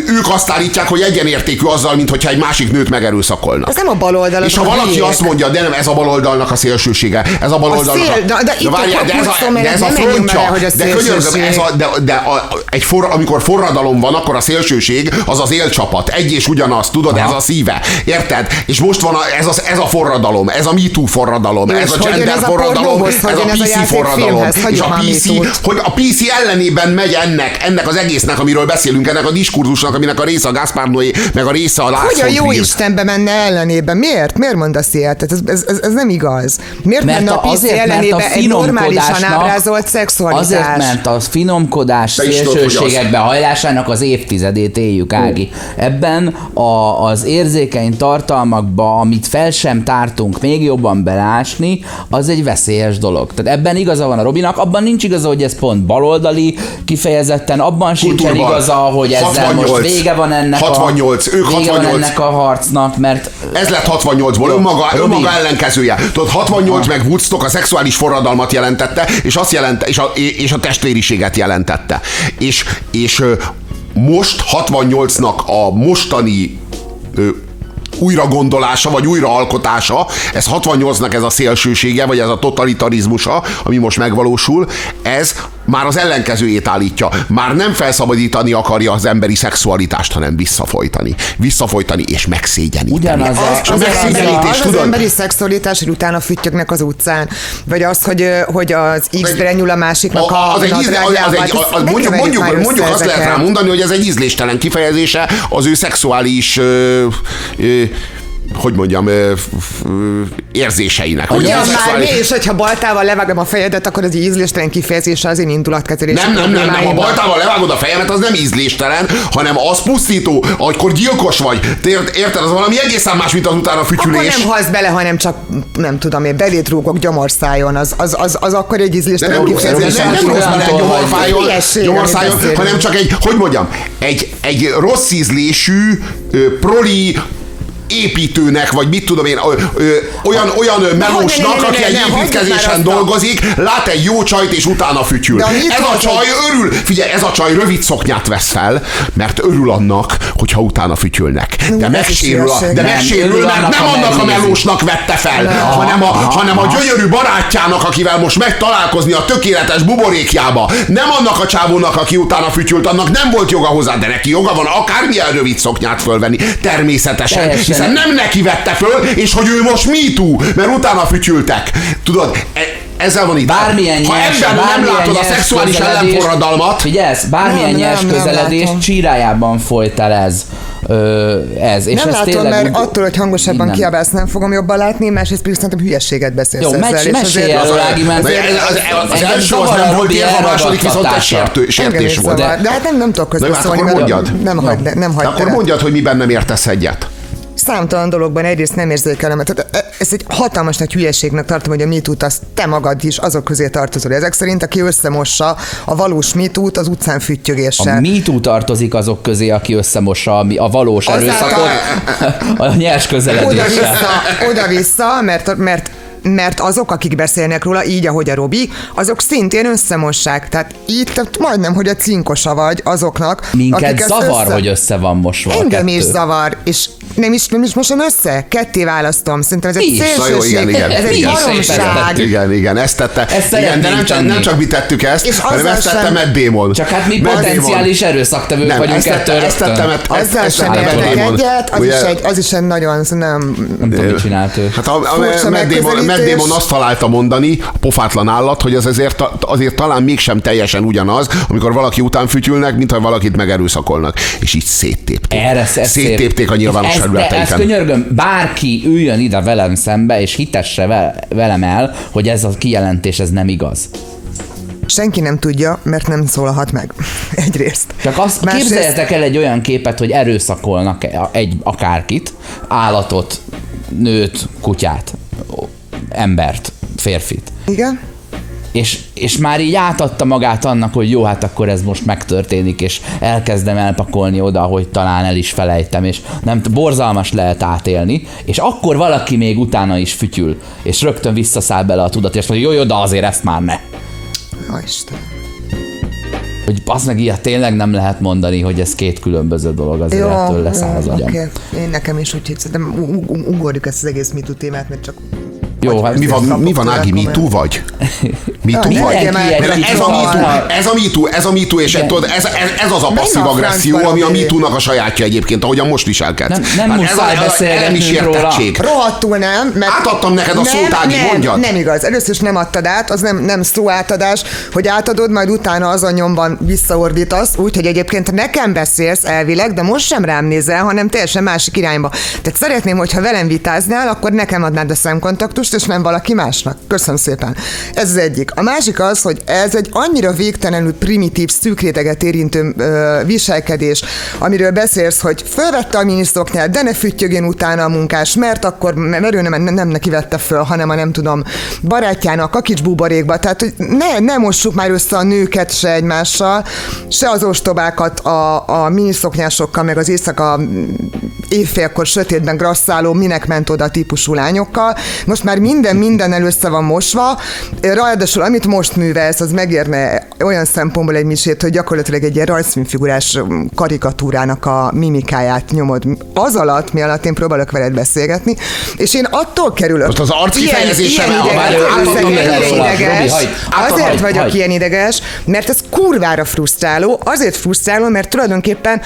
ők azt állítják, hogy egyenértékű azzal, mint hogyha egy másik nőt megerőszakolnak.
Ez nem a baloldal,
És ha
a
valaki
hülyék.
azt mondja, de nem, ez a baloldalnak a szélsősége, ez a baloldalnak
szél- de- de a
várjál, de ez a, de ez a frontja,
a
de könyörgöm, ez a, de, de a, egy for, amikor forradalom van, akkor a szélsőség az az élcsapat, egy és ugyanaz, tudod, ez a szíve, érted? És most van a, ez, az, ez a forradalom, ez a MeToo forradalom,
És
ez a gender
a
forradalom, ez a
a
PC forradalom, és a
már
PC, hogy a PC ellenében megy ennek, ennek az egésznek, amiről beszélünk, ennek a diskurzusnak, aminek a része a Gáspár Noé, meg a része a
Hogy a jó. Istenbe menne ellenében? Miért? Miért mondasz ilyet? Tehát Ez, ez, ez, nem igaz. Miért
Mert
menne a
a-
PC
azért, mert a
egy normálisan ábrázolt szexualitás?
Azért, mert a finomkodás szélsőségekbe hajlásának az évtizedét éljük, Ági. Ebben a, az érzékeny tartalmakba, amit fel sem tártunk még jobban belásni, az egy veszélyes dolog. Tehát ebben igaza van a Robinak, abban nincs igaza, hogy ez pont baloldali kifejezetten, abban sincsen igaza, hogy ezzel
68.
most vége van ennek
68,
a,
ők
vége van
68.
ennek a harcnak, mert
Ez lett 68-ból,
Jó,
önmaga, önmaga ellenkezője. Tudod, 68 meg Woodstock a szexuális forradalmat jelentette, és azt jelente, és a, és a testvériséget jelentette. És, és most 68-nak a mostani ö, újra gondolása, vagy újraalkotása, ez 68-nak ez a szélsősége, vagy ez a totalitarizmusa, ami most megvalósul, ez már az ellenkezőjét állítja. Már nem felszabadítani akarja az emberi szexualitást, hanem visszafolytani. Visszafolytani és megszégyeníteni.
Ugyanaz a-
Az,
És a
az, az,
megszégyenítés,
az, az
tudod?
emberi szexualitás, hogy utána füttyögnek az utcán, vagy az, hogy, hogy az X-re nyúl a másiknak a,
az egy, íz, az, az egy, az, az, mondjuk, mondjuk, mondjuk azt lehet rá mondani, hogy ez egy ízléstelen kifejezése az ő szexuális ö, ö, hogy mondjam, érzéseinek.
Ugyan
a
már
szexuális-
mi, és hogyha baltával levágom a fejedet, akkor az ízléstelen kifejezése az én indulatkezelési
Nem, nem, nem, nem, ha
problémáimnak.
baltával levágod a fejemet, az nem ízléstelen, hanem az pusztító, amikor gyilkos vagy. Te ért- Érted, az valami egészen más, mint az utána
Akkor
fütyülés.
nem halsz bele, hanem csak, nem tudom én, belét rúgok gyomorszájon, az, az, az, az akkor egy ízléstelen
nem rúgsz, nem, nem,
kifejezés.
nem rúgsz bele gyomorszájon,
amit beszélünk.
hanem csak egy, hogy mondjam, egy, egy rossz ízlésű, ö, proli építőnek, vagy mit tudom én, olyan, olyan melósnak, aki egy építkezésen dolgozik, lát egy jó csajt, és utána fütyül. Ez a csaj örül, figyelj, ez a csaj rövid szoknyát vesz fel, mert örül annak, hogyha utána fütyülnek. De megsérül, a, de megsérül, mert nem annak a melósnak vette fel, hanem a, hanem a gyönyörű barátjának, akivel most megy találkozni a tökéletes buborékjába. Nem annak a csávónak, aki utána fütyült, annak nem volt joga hozzá, de neki joga van akármilyen rövid szoknyát fölvenni. Természetesen. Hiszen nem neki vette föl, és hogy ő most too, mert utána fütyültek. Tudod, e- ezzel van itt.
Bármilyen
ha
nyers,
ebben nem
bármilyen
látod a szexuális ellenforradalmat,
Figyelsz, bármilyen
Nem,
nyers
nem, nem
közeledés
látom.
csírájában folyt el ez. Ö, ez. És
Nem
ez
látom,
tényleg
mert
úgy-
attól, hogy hangosabban
innen.
kiabálsz, nem fogom jobban látni, másrészt pedig szerintem hülyeséget beszélsz
Jó,
ezzel.
mes-
és
mesélj erről, Ági, mert
az, az, az
engem
első az nem volt érve, a második viszont egy sértő, sértés volt.
De hát nem, nem tudok
hát
közbeszólni,
akkor
mert
mondjad.
nem hagy, nem hagy
akkor mondjad, hogy miben nem értesz egyet.
Számtalan dologban egyrészt nem érzékelem. Tehát ez egy hatalmas nagy hülyeségnek tartom, hogy a MeToo-t azt te magad is azok közé tartozol. Ezek szerint, aki összemossa a valós MeToo-t az utcán füttyögéssel.
A MeToo tartozik azok közé, aki összemossa a, a valós erőszakot a nyers közeledéssel.
Oda-vissza, oda-vissza, mert, mert mert azok, akik beszélnek róla, így, ahogy a Robi, azok szintén összemossák. Tehát így te majdnem, hogy a cinkosa vagy azoknak,
Minket
akik
zavar,
össze...
hogy össze van mosva a
Engem is zavar, és nem is, nem is mosom össze, ketté választom. Szerintem ez egy szélsőség,
igen, igen.
ez egy baromság.
Igen, igen, ezt tette.
Ezt
igen, de nem csak, nem csak mi tettük ezt,
És
hanem ezt tette Matt Damon.
Csak hát mi potenciális erőszaktevők
Nem,
vagyunk
ezt tette,
ettől
ezt tette,
Azzal
ezt
sem értek egyet, az is, egy, az is egy nagyon, nem...
Nem tudom, mit csinált ő.
Hát a, a Matt Damon, azt találta mondani, a pofátlan állat, hogy az azért, azért talán mégsem teljesen ugyanaz, amikor valaki után fütyülnek, mint ha valakit megerőszakolnak. És így széttépték.
Erre ez
Széttépték a nyilvános
Ez- de Ezt
területeinken.
könyörgöm, bárki üljön ide velem szembe, és hitesse ve- velem el, hogy ez a kijelentés ez nem igaz.
Senki nem tudja, mert nem szólalhat meg. Egyrészt.
Csak azt
Másrészt-
képzeljetek el egy olyan képet, hogy erőszakolnak egy akárkit, állatot, nőt, kutyát, embert, férfit.
Igen?
És, és már így átadta magát annak, hogy jó, hát akkor ez most megtörténik, és elkezdem elpakolni oda, hogy talán el is felejtem, és nem borzalmas lehet átélni, és akkor valaki még utána is fütyül, és rögtön visszaszáll bele a tudat, és mondja, jó, jó, de azért ezt már ne.
Ó, Isten.
Hogy az meg ilyet tényleg nem lehet mondani, hogy ez két különböző dolog, azért
Jó,
ettől leszáll az
jó,
agyam.
oké. Én nekem is úgy hiszem, ugorjuk ezt az egész MeToo témát, mert csak
Jó, hát
Mi van, mi van Ági, mi tú vagy? Mi tú vagy? Mert ez a. MeToo, ez a MeToo, ez a MeToo, és tudod, ez, ez, ez az a passzív agresszió, ami a. MeToo-nak a sajátja egyébként, ahogyan most viselkedsz.
Nem- nem muszáj
ez a- ez a
beszélgetnünk
elmísértettség.
Rohadtul nem, mert...
Átadtam neked a szót, Ági,
nem,
mondjad.
Nem igaz. Először is nem adtad át, az nem, nem szó átadás, hogy átadod, majd utána azon nyomban visszaordítasz, úgyhogy egyébként nekem beszélsz elvileg, de most sem rám nézel, hanem teljesen másik irányba. Tehát szeretném, hogyha velem vitáznál, akkor nekem adnád a szemkontaktust, és nem valaki másnak. Köszönöm szépen. Ez az egyik. A másik az, hogy ez egy annyira végtelenül primitív, szűk réteget érintő ö, viselkedés, amiről beszélsz, hogy fölvette a miniszoknyát, de ne füttyögjen utána a munkás, mert akkor, mert ő nem, nem neki vette föl, hanem a nem tudom, barátjának, a kis buborékba. Tehát, hogy ne, ne mossuk már össze a nőket se egymással, se az ostobákat a, a miniszoknyásokkal, meg az éjszaka évfélkor sötétben grasszáló, minek ment oda típusú lányokkal. Most már minden minden össze van mosva, ráadásul amit most művelsz, az megérne olyan szempontból egy misét, hogy gyakorlatilag egy ilyen rajzfilmfigurás karikatúrának a mimikáját nyomod az alatt, mi alatt én próbálok veled beszélgetni, és én attól kerülök.
Most az arc
ilyen, ilyen ideges, azért vagyok ilyen ideges, mert ez kurvára frusztráló, azért frusztráló, mert tulajdonképpen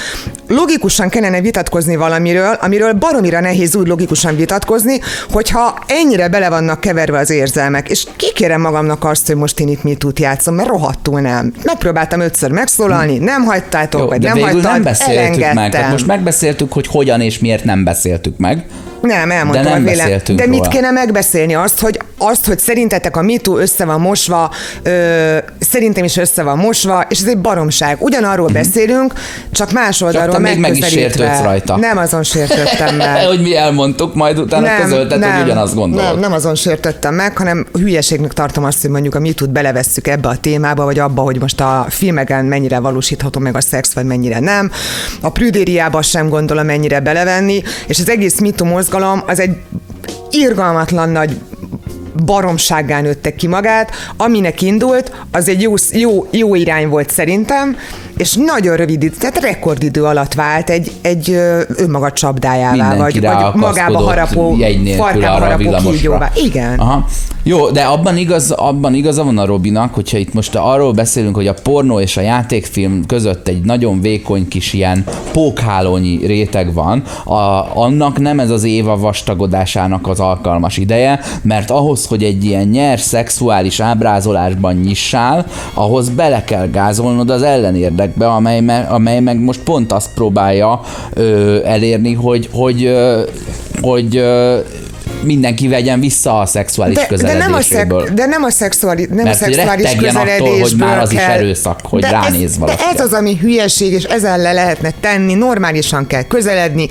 logikusan kellene vitatkozni valamiről, amiről baromira nehéz úgy logikusan vitatkozni, hogyha ennyire bele vannak keverve az érzelmek. És kikérem magamnak azt, hogy most én itt mit tud játszom, mert rohadtul nem. Megpróbáltam ötször megszólalni, nem hagytátok,
Jó,
vagy
de
nem
végül
hagytad,
nem beszéltük
elengedtem.
meg. Tehát most megbeszéltük, hogy hogyan és miért nem beszéltük meg.
Nem, elmondtam
De nem
a vélem.
beszéltünk
De mit
róla.
kéne megbeszélni? Azt, hogy, azt, hogy szerintetek a MeToo össze van mosva, ö, szerintem is össze van mosva, és ez egy baromság. Ugyanarról beszélünk, csak más oldalról
Mhm. te még meg is sértődsz rajta.
Nem azon sértődtem meg.
hogy mi elmondtuk, majd utána közölted, hogy ugyanazt gondolod.
nem, nem azon sértettem meg, hanem hülyeségnek tartom azt, hogy mondjuk a MeToo-t belevesszük ebbe a témába, vagy abba, hogy most a filmeken mennyire valósítható meg a szex, vagy mennyire nem. A prüdériába sem gondolom mennyire belevenni, és az egész MeToo mozgalom az egy irgalmatlan nagy baromsággá nőtte ki magát, aminek indult, az egy jó, jó, jó irány volt szerintem, és nagyon rövid idő, tehát rekordidő alatt vált egy, egy önmaga csapdájává,
Mindenki
vagy, vagy magába harapó, farkába harapó kígyóvá. Igen.
Aha. Jó, de abban, igaz, abban igaza van a Robinak, hogyha itt most arról beszélünk, hogy a pornó és a játékfilm között egy nagyon vékony kis ilyen pókhálónyi réteg van, a, annak nem ez az éva vastagodásának az alkalmas ideje, mert ahhoz, hogy egy ilyen nyers szexuális ábrázolásban nyissál, ahhoz bele kell gázolnod az ellenérdekbe, amely, me, amely meg most pont azt próbálja ö, elérni, hogy, hogy, ö, hogy ö, mindenki vegyen vissza a szexuális
De, de, nem a szek,
közeledéséből.
de nem a szexuális, nem
Mert
a szexuális
rettegjen attól, hogy
közeledésből
már az is
kell.
erőszak, hogy
de
ránéz
ez, De
valakire.
ez az, ami hülyeség, és ezen le lehetne tenni, normálisan kell közeledni,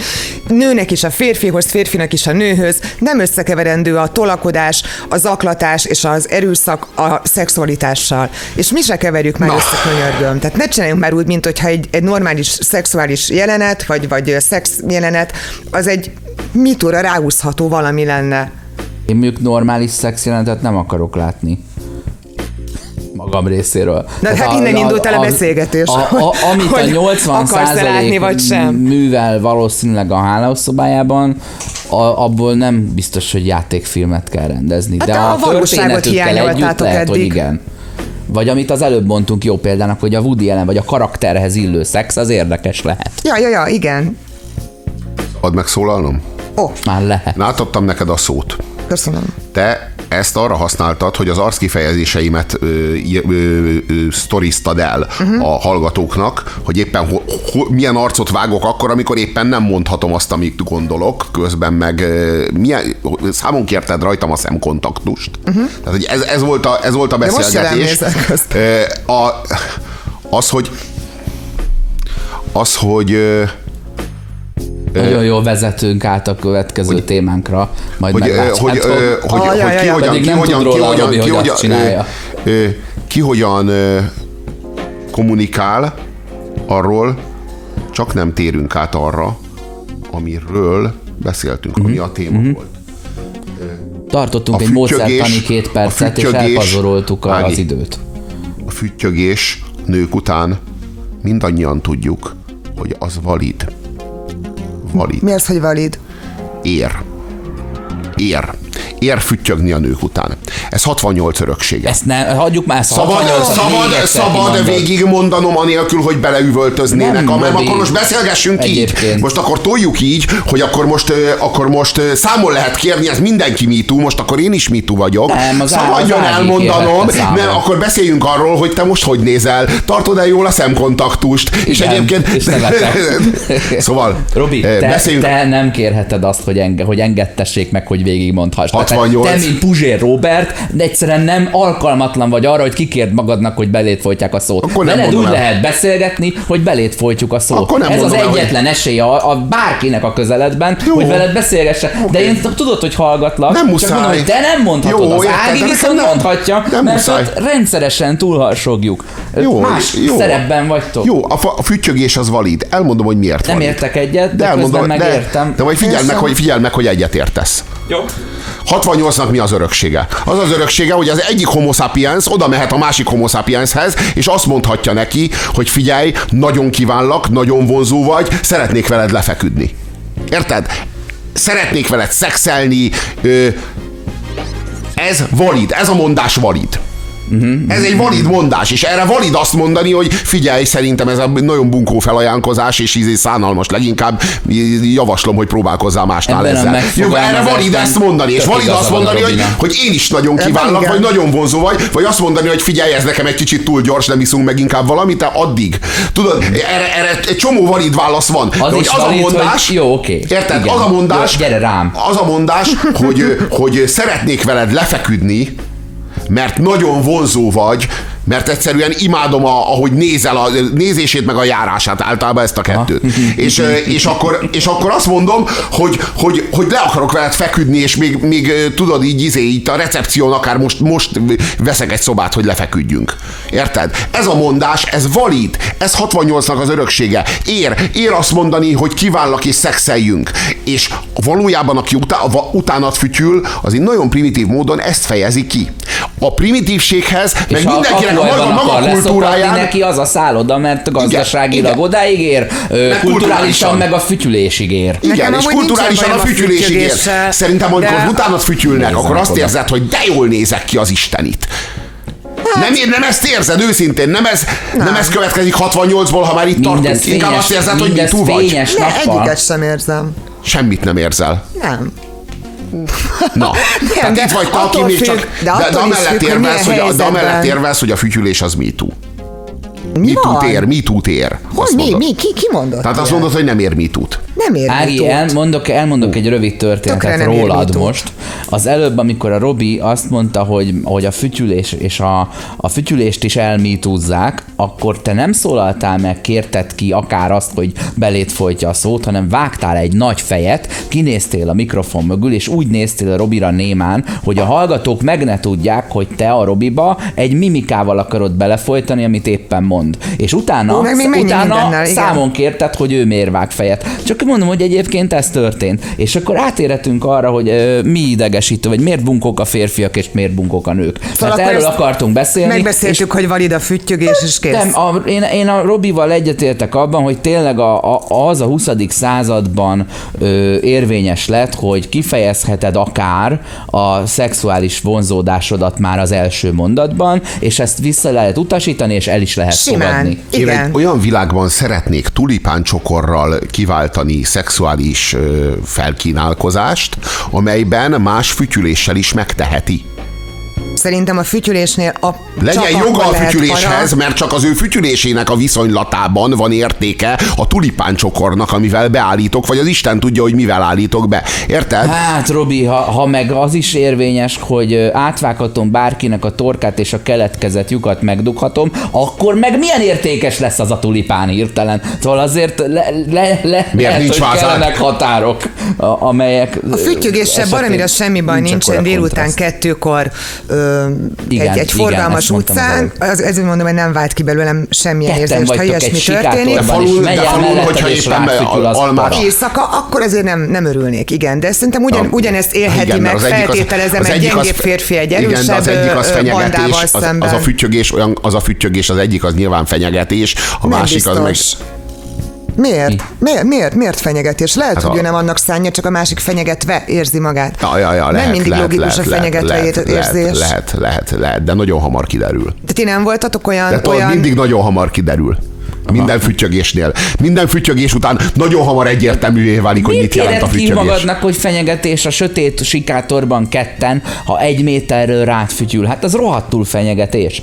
nőnek is a férfihoz, férfinak is a nőhöz, nem összekeverendő a tolakodás, a zaklatás és az erőszak a szexualitással. És mi se keverjük már
Na.
össze, könyörgöm. Tehát ne csináljunk már úgy, mint hogyha egy, egy normális szexuális jelenet, vagy, vagy szex jelenet, az egy mitóra ráhúzható valami lenne.
Én mondjuk normális szexjelenetet nem akarok látni. Magam részéről.
De hát
Tehát
innen indult el a beszélgetés,
A, a, amit
hogy
a 80
akarsz-e látni, vagy sem.
művel valószínűleg a hálószobájában, a, abból nem biztos, hogy játékfilmet kell rendezni.
Hát
de
a
a,
valóságot
történetükkel együtt
hiányoltátok
lehet, hogy
eddig.
igen. Vagy amit az előbb mondtunk jó példának, hogy a Woody Allen, vagy a karakterhez illő szex, az érdekes lehet.
Ja, ja, ja, igen.
Ad megszólalnom?
Ó,
Már lehet.
Na, átadtam neked a szót.
köszönöm.
Te ezt arra használtad, hogy az arckifejezéseimet ö, ö, sztoriztad el uh-huh. a hallgatóknak, hogy éppen ho, ho, milyen arcot vágok akkor, amikor éppen nem mondhatom azt, amit gondolok, közben meg ö, milyen, számon kérted rajtam a szemkontaktust. Uh-huh. Tehát, hogy ez, ez, volt a, ez volt a
most
beszélgetés.
azt.
Ö, a, az, hogy az, hogy ö,
Nagyon jól vezetünk át a következő hogy, témánkra, majd
hogy,
meglátjátok.
hogy, hogy, hogy
ja,
ki hogyan, ki hogyan, ki hogyan, ki
hogy
hogyan,
csinálja.
ki hogyan kommunikál arról, csak nem térünk át arra, amiről beszéltünk, ami a téma volt.
Tartottunk
A
egy módszertani két
a
percet, és elpazaroltuk
Ági.
az időt.
füttyögés nők után mindannyian tudjuk, hogy az valid. Valid.
Mi az, hogy valid?
Ér. Ér. Ér füttyögni a nők után. Ez 68 öröksége.
Ezt ne, hagyjuk már ezt
Szabad,
68-at
szabad,
még egyszer
szabad
kimondod.
végig mondanom anélkül, hogy beleüvöltöznének.
Nem, Robi.
akkor most beszélgessünk
Egyébként.
így. Most akkor toljuk így, hogy akkor most, akkor most számon lehet kérni, ez mindenki mitú, most akkor én is mitú vagyok.
Nem, az
Szabadjon
az
elmondanom, nem, akkor beszéljünk arról, hogy te most hogy nézel. Tartod el jól a szemkontaktust? és
Igen,
egyébként...
és
szóval,
Robi, te,
beszéljünk.
te nem kérheted azt, hogy, enge, hogy engedtessék meg, hogy végigmondhass. Tehát
68.
Te, mint Puzsér Robert, de egyszerűen nem alkalmatlan vagy arra, hogy kikérd magadnak, hogy belét folytják a szót.
Akkor nem
Veled úgy
el.
lehet beszélgetni, hogy belét folytjuk a szót.
Akkor nem
Ez az
el, hogy-
egyetlen esély a, a bárkinek a közeledben,
Jó.
hogy veled beszélgesse. De én tudod, hogy hallgatlak.
Nem
Csak
muszáj.
mondom, hogy te nem mondhatod.
Jó,
az
érted,
Ági viszont
nem-
mondhatja,
nem
mert
muszáj.
ott rendszeresen túlharsogjuk.
Jó,
Más
jó.
szerepben vagytok.
Jó, a, a füttyögés az valid. Elmondom, hogy miért
Nem
valid.
értek egyet, de,
De elmondom,
közben
de,
megértem.
de majd figyeld
Én
meg, hogy, figyeld meg, hogy egyet értesz.
Jó.
68-nak mi az öröksége? Az az öröksége, hogy az egyik homo sapiens oda mehet a másik homo sapienshez, és azt mondhatja neki, hogy figyelj, nagyon kívánlak, nagyon vonzó vagy, szeretnék veled lefeküdni. Érted? Szeretnék veled szexelni, ö, ez valid, ez a mondás valid. Ez egy valid mondás, és erre valid azt mondani, hogy figyelj, szerintem ez a nagyon bunkó felajánkozás, és ízé szánalmas leginkább javaslom, hogy próbálkozzál másnál
Ebben
ezzel. Jó, erre valid ezt mondani, és valid azt mondani, hogy, hogy én is nagyon kívánlak, vagy nagyon vonzó vagy, vagy azt mondani, hogy figyelj, ez nekem egy kicsit túl gyors, nem iszunk meg inkább valamit, te addig. Tudod, erre, erre egy csomó valid válasz van. De
Az
hogy az
valid,
a mondás,
hogy jó, oké.
Érted?
Igen.
Az a mondás,
Jó, gyere rám.
az a mondás, hogy, hogy szeretnék veled lefeküdni, mert nagyon vonzó vagy, mert egyszerűen imádom, a, ahogy nézel, a nézését meg a járását, általában ezt a kettőt. és, és, akkor, és akkor azt mondom, hogy, hogy, hogy le akarok veled feküdni, és még, még tudod, így, izé, itt a recepción akár most, most veszek egy szobát, hogy lefeküdjünk. Érted? Ez a mondás, ez valid, ez 68-nak az öröksége. Ér, ér azt mondani, hogy kívánlak és szexeljünk. És valójában, aki utá, utánat fütyül, az egy nagyon primitív módon ezt fejezi ki. A primitívséghez, meg
És
mindenkinek maga
akar leszokatni neki az a szálloda, mert gazdaságilag
igen.
odáig ér, kulturálisan
kulturálisan.
meg a fütyülésig ér.
Igen, és kulturálisan a fütyülésig ér. Szerintem, amikor utánat fütyülnek, akkor azt érzed, hogy de jól nézek ki az Istenit. Nem, nem ezt érzed őszintén, nem ez, nem. ez következik 68-ból, ha már itt
Mindez
tartunk. Inkább
fényes,
azt érzed, hogy mi túl vagy.
fényes
Ne,
nappal.
egyiket sem érzem.
Semmit nem érzel.
Nem.
Na, tehát
de
itt vagy te, aki még csak...
de attól is
amellett
hogy
érvelsz, hogy, a- de amellett érvelsz, hogy a fütyülés az MeToo.
Mi
MeToo
van?
ér, MeToo ér.
Hogy
Azt
mi, mi, ki, ki mondott
Tehát azt
ilyet?
mondod, hogy nem ér MeToo-t.
Nem ér
Ági,
mitót.
elmondok, elmondok egy rövid történetet rólad most. Az előbb, amikor a Robi azt mondta, hogy, hogy a fütyülés és a, a fütyülést is elmítúzzák, akkor te nem szólaltál meg, kérted ki akár azt, hogy belét folytja a szót, hanem vágtál egy nagy fejet, kinéztél a mikrofon mögül, és úgy néztél a Robira némán, hogy a hallgatók meg ne tudják, hogy te a Robiba egy mimikával akarod belefolytani, amit éppen mond. És utána,
Ó,
utána
mindennel,
számon kérted, hogy ő miért vág fejet. Csak mondom, hogy egyébként ez történt. És akkor átérhetünk arra, hogy ö, mi idegesítő, vagy miért bunkók a férfiak, és miért bunkók a nők. Szóval Mert erről akartunk beszélni.
Megbeszéltük, hogy valid a füttyögés, és kész.
Nem, a, én, én a Robival egyetértek abban, hogy tényleg a, a, az a 20. században ö, érvényes lett, hogy kifejezheted akár a szexuális vonzódásodat már az első mondatban, és ezt vissza lehet utasítani, és el is lehet
Simán.
fogadni.
Én
Igen.
egy olyan világban szeretnék tulipáncsokorral kiváltani szexuális ö, felkínálkozást, amelyben más fütyüléssel is megteheti.
Szerintem a fütyülésnél a
Legyen joga a fütyüléshez,
para.
mert csak az ő fütyülésének a viszonylatában van értéke a tulipáncsokornak, amivel beállítok, vagy az Isten tudja, hogy mivel állítok be. Érted?
Hát, Robi, ha, ha meg az is érvényes, hogy átvághatom bárkinek a torkát és a keletkezett lyukat megdughatom, akkor meg milyen értékes lesz az a tulipán hirtelen? Szóval azért le, le, le lehet,
nincs
hogy
vázád?
kellenek határok, amelyek
A füttyögéssel
esetén
baromira semmi baj
nincs
nincsen délután
kontraszt.
kettőkor ö,
Igen,
egy, egy
igen,
forgalmas
az
utcán, az, ezért mondom, hogy nem vált ki belőlem semmilyen
Ketten
érzést, ha ilyesmi történik.
sikátorban,
falul- de falul, hogyha
és
éppen
az
almás-.
Éjszaka, akkor azért nem, nem örülnék, igen, de szerintem ugyan, ugyanezt élheti
Igen,
meg,
az egyik az-
feltételezem
az
egy gyengébb férfi egy
igen, de
erősebb
az egyik az fenyegetés, az,
szemben.
az, a fütyögés, olyan, az a fütyögés, az egyik az nyilván fenyegetés, a
Nem
másik az meg...
Miért? Miért? Miért? Miért fenyegetés? Lehet,
Hát
hogy
a-
ő nem annak szánja, csak a másik fenyegetve érzi magát.
Ja, ja, ja, lehet,
nem mindig
lehet,
logikus
lehet,
a fenyegetve
lehet,
érzés.
Lehet, lehet, lehet, lehet, de nagyon hamar kiderül.
De ti nem voltatok olyan...
De
olyan...
mindig nagyon hamar kiderül. Minden fütyögésnél. Minden fütyögés után nagyon hamar egyértelművé válik, hogy
Miért
mit jelent a
kéred ki
fütyögés.
magadnak, hogy fenyegetés a sötét sikátorban ketten, ha egy méterről rád fütyül? Hát az rohadtul fenyegetés.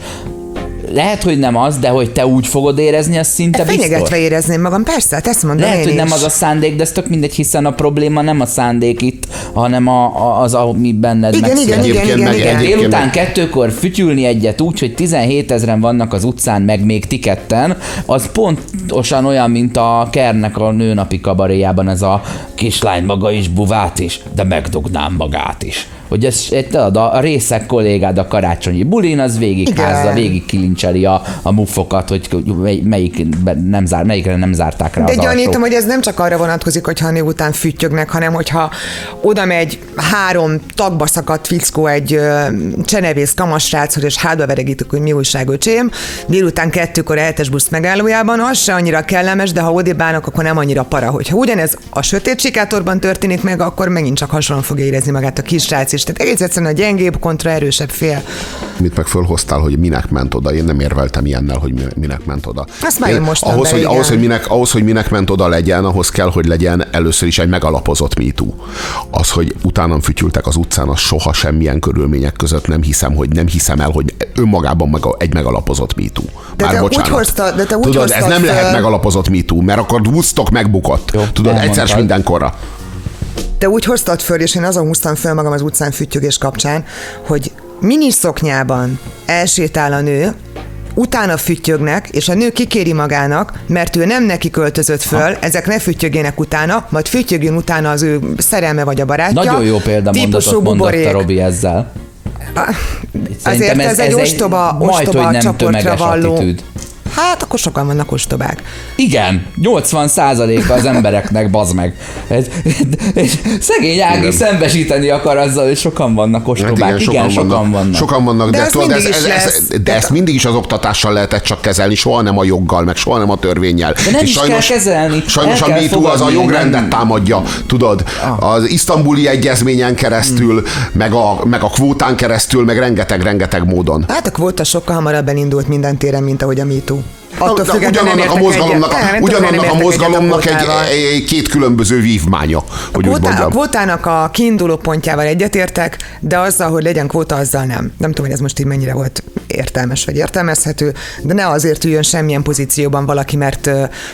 Lehet, hogy nem az, de hogy te úgy fogod érezni, az szinte biztos.
Fenyegetve érezném magam, persze, hát ezt mondom
Lehet,
én
hogy nem
is.
az a szándék, de ez tök mindegy, hiszen a probléma nem a szándék itt, hanem a, a, az, ami benned
Igen,
megszületik.
igen, igen,
Egyébként
igen,
meg
igen.
egyébként
Délután
meg-
kettőkor fütyülni egyet úgy, hogy 17 ezeren vannak az utcán, meg még ti ketten, az pontosan olyan, mint a Kernek a nőnapi kabaréjában ez a kislány maga is buvát is, de megdugnám magát is. Hogy ez, tudod, a, a részek kollégád a karácsonyi bulin, az végig
Igen.
házza, végig kilincseli a, a muffokat, hogy mely- melyik nem zár, melyikre nem zárták rá
De gyanítom, hogy ez nem csak arra vonatkozik, a nő után füttyögnek, hanem hogyha oda megy három tagba szakadt fickó egy ö, csenevész kamasráchoz, és hátba veregítik, hogy mi újság, öcsém, délután kettőkor eltes busz megállójában, az se annyira kellemes, de ha odébálnak, akkor nem annyira para. Hogyha ugyanez a sötét sikátorban történik meg, akkor megint csak hasonlóan fogja érezni magát a kisrác is. Tehát egész egyszerűen a gyengébb kontra erősebb fél.
Mit meg fölhoztál, hogy minek ment oda, én nem érveltem ilyennel, hogy mi- minek ment oda.
Azt már én mostam
ahhoz,
be,
hogy,
igen.
ahhoz, hogy minek, ahhoz, hogy minek ment oda legyen, ahhoz kell, hogy legyen először is egy megalapozott mítú. Az, hogy utánam fütyültek az utcán, az soha semmilyen körülmények között nem hiszem, hogy nem hiszem el, hogy önmagában meg egy megalapozott mítú.
De
Már
te úgy
bocsánat.
hoztad- de te úgy
Tudod, ez nem
föl-
lehet megalapozott mítú, mert akkor Woodstock megbukott.
Jó,
Tudod, egyszer mindenkorra.
Te úgy hoztad föl, és én azon húztam föl magam az utcán füttyögés kapcsán, hogy miniszoknyában elsétál a nő, utána füttyögnek, és a nő kikéri magának, mert ő nem neki költözött föl, ha. ezek ne füttyögjenek utána, majd füttyögjön utána az ő szerelme vagy a barátja.
Nagyon jó
Típusú
mondott a. Robi ezzel.
Azért
Szerintem
ez, egy ostoba,
majd,
ostoba
hogy nem
csoportra
tömeges
valló.
attitűd.
Hát akkor sokan vannak ostobák.
Igen, 80 a az embereknek, bazd meg. Ez, szegény Ági
Igen.
szembesíteni akar azzal, hogy sokan vannak ostobák.
Hát
igen, sokan, vannak.
Sokan vannak,
De
de,
ez
tudod, ez,
mindig
ez,
is
ez, de ezt mindig is az oktatással lehetett csak kezelni, soha nem a joggal, meg soha nem a törvényel.
De nem is kell kezelni,
Sajnos a MeToo az a jogrendet
nem-
támadja, tudod, az isztambuli egyezményen keresztül, meg, a, meg a kvótán keresztül, meg rengeteg-rengeteg módon.
Hát a kvóta sokkal hamarabb elindult minden téren, mint ahogy a MeToo. Attól
De ugyanannak a mozgalomnak,
egyet. Nem,
ugyanannak
nem
a mozgalomnak egy,
kvótával.
egy, két különböző vívmánya, hogy úgy
Kvótá, a kvótának a kiinduló pontjával egyetértek, de azzal, hogy legyen kvóta, azzal nem. Nem tudom, hogy ez most így mennyire volt értelmes vagy értelmezhető, de ne azért üljön semmilyen pozícióban valaki, mert,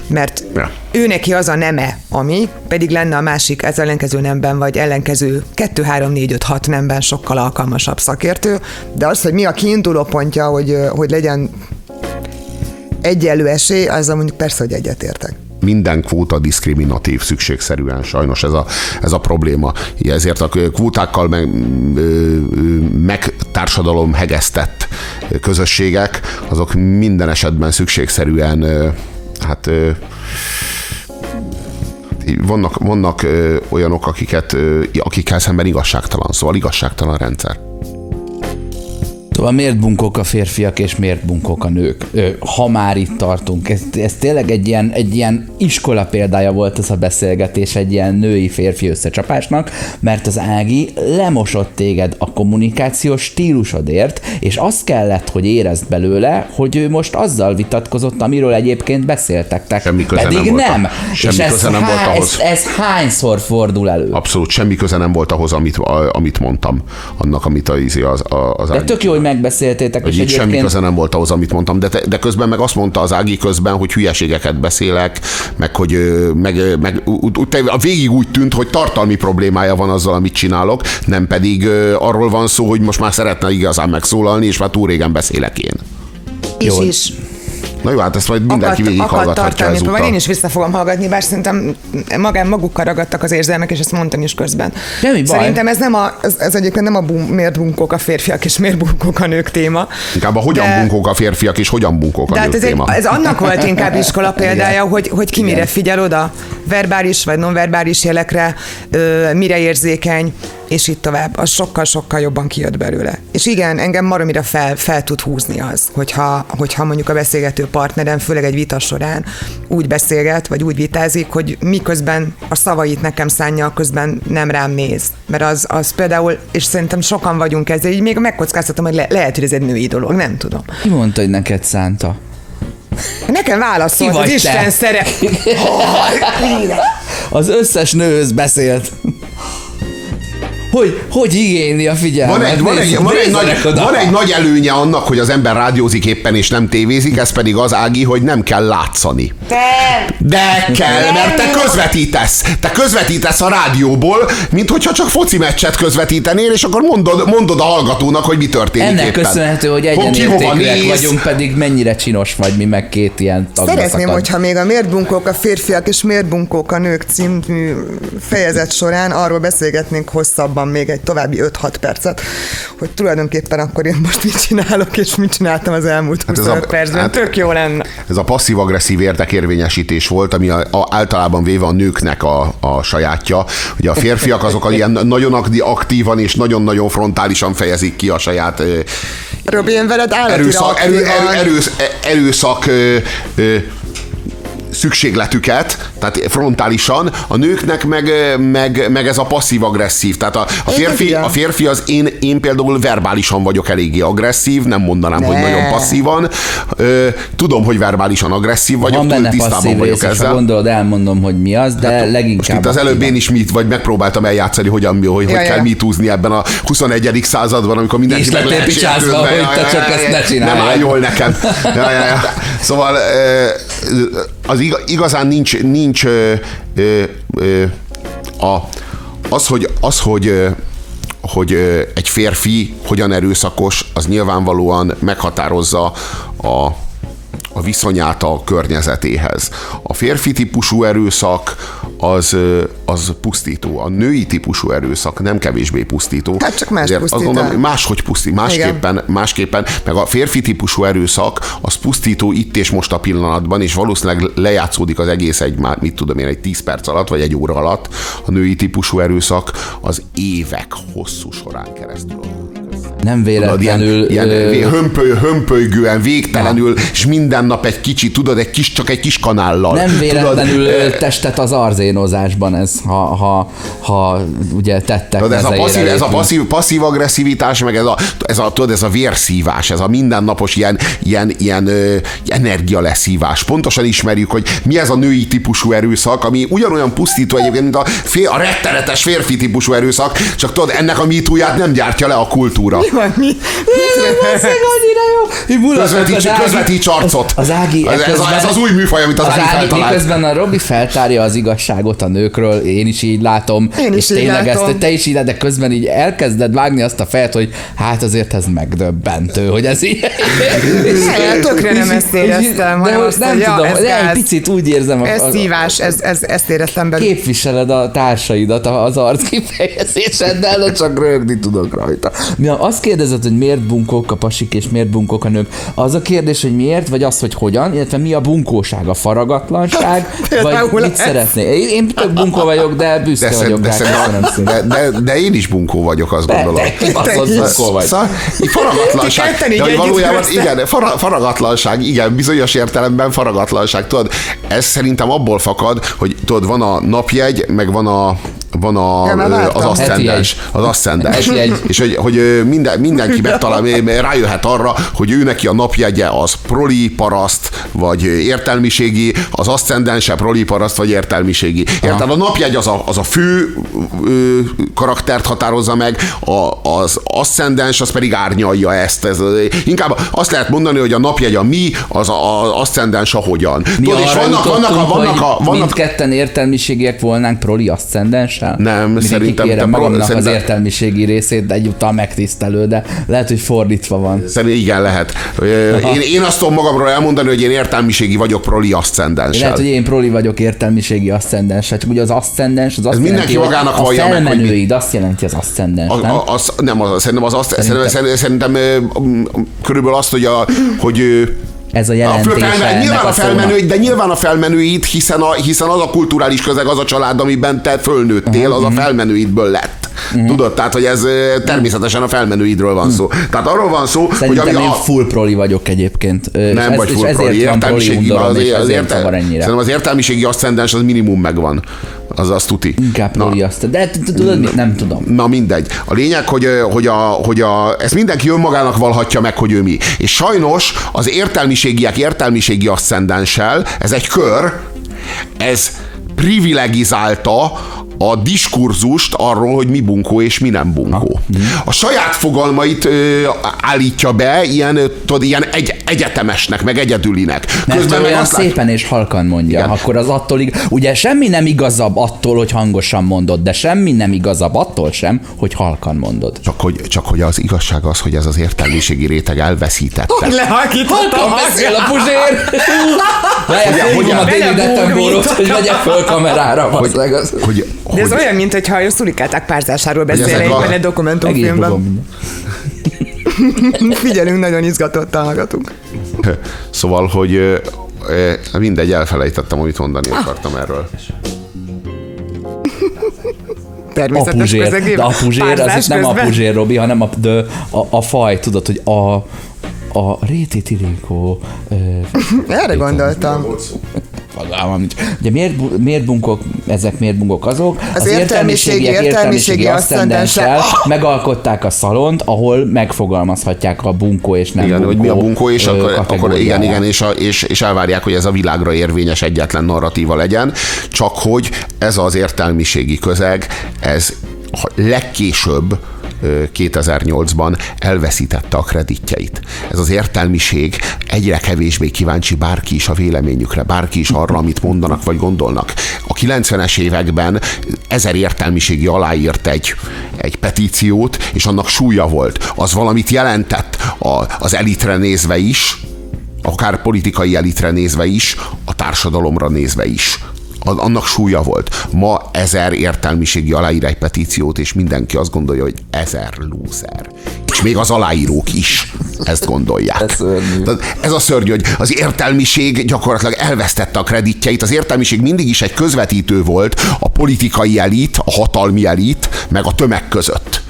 mert
Ja.
ő neki az a neme, ami, pedig lenne a másik ez ellenkező nemben, vagy ellenkező 2, 3, 4, 5, 6 nemben sokkal alkalmasabb szakértő, de az, hogy mi a kiinduló pontja, hogy, hogy legyen egyenlő esély, azzal mondjuk persze, hogy egyetértek.
minden kvóta diszkriminatív szükségszerűen, sajnos ez a, ez a probléma. Ezért a kvótákkal meg, meg társadalom hegesztett közösségek, azok minden esetben szükségszerűen hát vannak, vannak olyanok, akiket, akikkel szemben igazságtalan, szóval igazságtalan rendszer.
Szóval miért bunkók a férfiak, és miért bunkók a nők? Ha már itt tartunk. Ez, ez tényleg egy ilyen, egy ilyen iskola példája volt ez a beszélgetés, egy ilyen női-férfi összecsapásnak, mert az Ági lemosott téged a kommunikációs stílusodért, és azt kellett, hogy érezd belőle, hogy ő most azzal vitatkozott, amiről egyébként beszéltek.
Semmi köze
Pedig
nem volt a-
nem.
semmi
és ez,
köze nem volt
há-
ahhoz.
Ez, ez hányszor fordul elő?
Abszolút semmi köze nem volt ahhoz, amit, a, amit mondtam, annak, amit a, az, a- az
De tök jó, hogy megbeszéltétek,
Hogy
és
itt semmi
egyébként
köze nem volt ahhoz, amit mondtam, de, te, de közben meg azt mondta az Ági közben, hogy hülyeségeket beszélek, meg hogy meg, meg ú- ú- te- a végig úgy tűnt, hogy tartalmi problémája van azzal, amit csinálok, nem pedig ö, arról van szó, hogy most már szeretne igazán megszólalni, és már túl régen beszélek én.
És
Jó.
is.
Na jó, hát ezt majd mindenki
akad,
végig
akad
hallgathatja
tartalmi
ezúttal.
próba. Én is vissza fogom hallgatni, bár szerintem magán magukkal ragadtak az érzelmek, és ezt mondtam is közben.
De mi baj?
Szerintem ez nem a, ez, ez egyébként nem a bum, miért bunkók a férfiak és miért bunkók a nők téma.
Inkább a hogyan
De-
bunkók a férfiak, és hogyan bunkók a
De hát
nők
ez, egy,
téma.
ez annak volt inkább iskola példája, hogy, hogy ki mire figyel oda, verbális vagy nonverbális jelekre, ö, mire érzékeny, és itt tovább. Az sokkal-sokkal jobban kijött belőle. És igen, engem maromira fel, fel tud húzni az, hogyha, hogyha mondjuk a beszélgető partnerem, főleg egy vita során úgy beszélget, vagy úgy vitázik, hogy miközben a szavait nekem szánja, közben nem rám néz. Mert az, az például, és szerintem sokan vagyunk ezzel, így még megkockáztatom, hogy le, lehet, hogy ez egy női dolog, nem tudom.
Ki mondta, hogy neked szánta?
Nekem válaszolt
Ki
az
vagy
Isten
te?
szere.
Az összes nőhöz beszélt. Hogy, hogy igényli a figyelmet?
Van egy, van, egy, van, egy nagy, van egy nagy előnye annak, hogy az ember rádiózik éppen és nem tévézik, ez pedig az Ági, hogy nem kell látszani. De kell, mert te közvetítesz. Te közvetítesz a rádióból, mint hogyha csak foci meccset közvetítenél, és akkor mondod, mondod a hallgatónak, hogy mi történik
Ennek
éppen.
köszönhető, hogy egyenértékűek vagyunk, pedig mennyire csinos vagy mi, meg két ilyen tagba
Szeretném, hogyha még a Miért bunkók a férfiak és miért bunkók a nők című fejezet során arról beszélgetnénk hosszabban még egy további 5-6 percet, hogy tulajdonképpen akkor én most mit csinálok, és mit csináltam az elmúlt
Hát ez
25
a-
percben.
hát-
Tök jó lenne.
Ez a passzív-agresszív érdekérvényesítés volt, ami a, a, általában véve a nőknek a, a sajátja. Ugye a férfiak azok ilyen nagyon aktívan és nagyon-nagyon frontálisan fejezik ki a saját
Robi, én veled
erőszak, erő, erő, erősz, erőszak ö, ö, szükségletüket, tehát frontálisan, a nőknek meg, meg, meg ez a passzív-agresszív. Tehát a, a, férfi, a férfi az én, én például verbálisan vagyok eléggé agresszív, nem mondanám, ne. hogy nagyon passzívan. Ö, tudom, hogy verbálisan agresszív vagyok,
Van benne
tisztában
passzív
vagyok
rész, és ha
ezzel. Hát
gondolod, elmondom, hogy mi az, de
Most
leginkább...
itt az előbb én is mit, vagy megpróbáltam eljátszani, hogyan, hogy, hogy
Ja,
kell
ja.
mitúzni ebben a 21. században, amikor mindenki meg lehet sértődve.
hogy te csak ezt ne csináld.
Nem áll jól nekem. Ja, ja, ja. Szóval az iga- igazán nincs, nincs ö, ö, a, az, hogy, az, hogy hogy egy férfi hogyan erőszakos, az nyilvánvalóan meghatározza a, a viszonyát a környezetéhez. A férfi típusú erőszak az, az pusztító. A női típusú erőszak nem kevésbé pusztító.
Hát csak más
Ezért azt
el.
máshogy pusztít, másképpen, másképpen, meg a férfi típusú erőszak az pusztító itt és most a pillanatban, és valószínűleg lejátszódik az egész egy, mit tudom én, egy 10 perc alatt, vagy egy óra alatt. A női típusú erőszak az évek hosszú során keresztül
Nem
Tudod, ilyen,
véletlenül...
ilyen
ö,
hömpöly, hömpölygően, végtelenül, és minden nap egy kicsit, tudod, egy kis, csak egy kis kanállal.
Nem véletlenül
Tudod,
testet az arzénozásban ez, ha, ha, ha ugye tettek
Tudod, ez a passzív, ez a passzív, passzív agresszivitás, meg ez a, ez a, tudod, ez a vérszívás, ez a mindennapos ilyen, ilyen, ilyen ö, energialeszívás. Pontosan ismerjük, hogy mi ez a női típusú erőszak, ami ugyanolyan pusztító egyébként, mint a, fél, a rettenetes férfi típusú erőszak, csak tudod, ennek a mitúját nem gyártja le a kultúra.
Mi van, mi?
Ez annyira jó!
Közvetíts, közvetíts arcot.
Az Ági,
ez, ez, a, ez az új műfaj, amit az,
az
Ági
Ági,
feltalált.
miközben a Robi feltárja az igazságot a nőkről, én is így látom,
Én is
és tényleg
látom.
ezt te is így, de közben így elkezded vágni azt a fejet, hogy hát azért ez megdöbbentő, hogy ez így.
Ne, tökre nem ezt éreztem,
de
azt,
nem
hogy
tudom,
ez
de egy picit úgy érzem, a-
Ez
a-
szívás, ez, ez, ezt éreztem belőle.
képviseled a társaidat az arc kifejezéseddel, de csak rögni tudok rajta. Azt kérdezed, hogy miért bunkók a pasik és miért bunkók a nők, az a kérdés, hogy miért, vagy az, hogy hogyan, illetve mi a bunkóság, a faragatlanság, vagy mit szeretné. Én, én tök bunkó vagyok, de büszke
De,
vagyok
de,
rá, köszönöm
de, de, de, én is bunkó vagyok, azt gondolom.
Te kibaszott bunkó vagy.
Szóval, faragatlanság. De hogy valójában, igen, fara, faragatlanság, igen, bizonyos értelemben faragatlanság. Tudod, ez szerintem abból fakad, hogy tudod, van a napjegy, meg van a van a,
Ja,
az aszcendens. Az aszcendens. És hogy, hogy minden, mindenki megtalál, rájöhet arra, hogy ő neki a napjegye az proli paraszt, vagy értelmiségi, az aszcendense proli paraszt, vagy értelmiségi. Érted? A napjegy az a, az a fő ö, karaktert határozza meg, a, az aszcendens az pedig árnyalja ezt. Ez, inkább azt lehet mondani, hogy a napjegy a mi, az a, az aszcendens a hogyan.
Mi
Tudod, és vannak, vannak, a, vannak, a, vannak
mindketten értelmiségiek volnánk proli aszcendensek? Asszendenssel.
Nem,
Mindig
szerintem te pro-
magamnak
szerintem-
az értelmiségi részét, de egyúttal megtisztelő, de lehet, hogy fordítva van.
Szerintem igen, lehet. Én, én azt tudom magamról elmondani, hogy én értelmiségi vagyok proli aszcendenssel.
Lehet, hogy én proli vagyok értelmiségi aszendenssel, csak ugye az aszcendens az azt
Ez
jelenti,
mindenki
hogy
magának
a
meg, hogy
felmenőid, azt jelenti az aszcendens,
A,
nem?
az, nem, az, szerintem az azt, szerintem, szerintem, szerintem körülbelül azt, hogy, a, hogy
Ez a
a
jelentése
felmen,
ennek
nyilván
a
a felmenőid, de nyilván a felmenőid, hiszen, a, hiszen az a kulturális közeg, az a család, amiben te fölnőttél, az a
Mhm.
felmenőidből lett. Tudod, tehát, hogy ez természetesen a felmenőidről van szó. Tehát arról van szó, hogy
Szerintem
ami
én
a,
full proli vagyok egyébként. És
nem
ez,
vagy
és
full proli,
proli
értelmiségi,
undorom,
az,
és
az,
ezért
érte,
zavar ennyire.
szerintem az értelmiségi aszcendens az minimum megvan. Az az tuti.
Inkább
Na.
proli azt. De tudod mit? Nem tudom.
Na mindegy. A lényeg, hogy, hogy, a, hogy a, ezt mindenki önmagának valhatja meg, hogy ő mi. És sajnos az értelmiségiek értelmiségi aszcendenssel, ez egy kör, ez privilegizálta a diskurzust arról, hogy mi bunkó és mi nem bunkó. A saját fogalmait ö, állítja be ilyen, tudod, ilyen egy, egyetemesnek, meg egyedülinek.
Mert ő
meg
olyan szépen és halkan mondja,
Igen.
akkor az attól, ig- ugye semmi nem igazabb attól, hogy hangosan mondod, de semmi nem igazabb attól sem, hogy halkan mondod.
csak hogy, csak hogy az igazság az, hogy ez az értelmiségi réteg elveszítette.
Lehalkítottam
beszél a puzsér! Várjál,
Hogy-
a
hogy-
David Attenborough-t, hogy vegye föl kamerára.
Hogy, hogy,
De ez olyan, mint hogyha a szurikáták párzásáról beszélnénk
Meg is
dokumentumfilmben. Figyelünk, nagyon izgatottan hallgatunk.
Szóval, hogy mindegy, elfelejtettem, amit mondani akartam erről.
Természetes
puzsér, de
közegében.
a puzsér, az itt nem a
közben.
puzsér, Robi, hanem a, de, a, a faj, tudod, hogy a, a Réti Tirikó ö,
Erre gondoltam.
Fogalmam nincs. Ugye miért, miért bunkok, ezek miért bunkok azok?
Az értelmiségi-
értelmiségiek
értelmiségi
aszcendenssel
aszcendenssel.
megalkották a szalont, ahol megfogalmazhatják a bunkó és nem
Igen,
bunkó
hogy mi a bunkó, és akkor, akkor igen, igen, és, a, és, és elvárják, hogy ez a világra érvényes egyetlen narratíva legyen, csak hogy ez az értelmiségi közeg, ez legkésőbb 2008-ban elveszítette a kreditjeit. Ez az értelmiség egyre kevésbé kíváncsi bárki is a véleményükre, bárki is arra, amit mondanak vagy gondolnak. A 90-es években ezer értelmiségi aláírt egy, egy petíciót, és annak súlya volt. Az valamit jelentett a, az elitre nézve is, akár politikai elitre nézve is, a társadalomra nézve is. A- Annak súlya volt. Ma ezer értelmiségi aláír egy petíciót, és mindenki azt gondolja, hogy ezer lúzer. És még az aláírók is ezt gondolják.
Ez
ez a szörnyű, hogy az értelmiség gyakorlatilag elvesztette a kreditjeit. Az értelmiség mindig is egy közvetítő volt a politikai elit, a hatalmi elit, meg a tömeg között.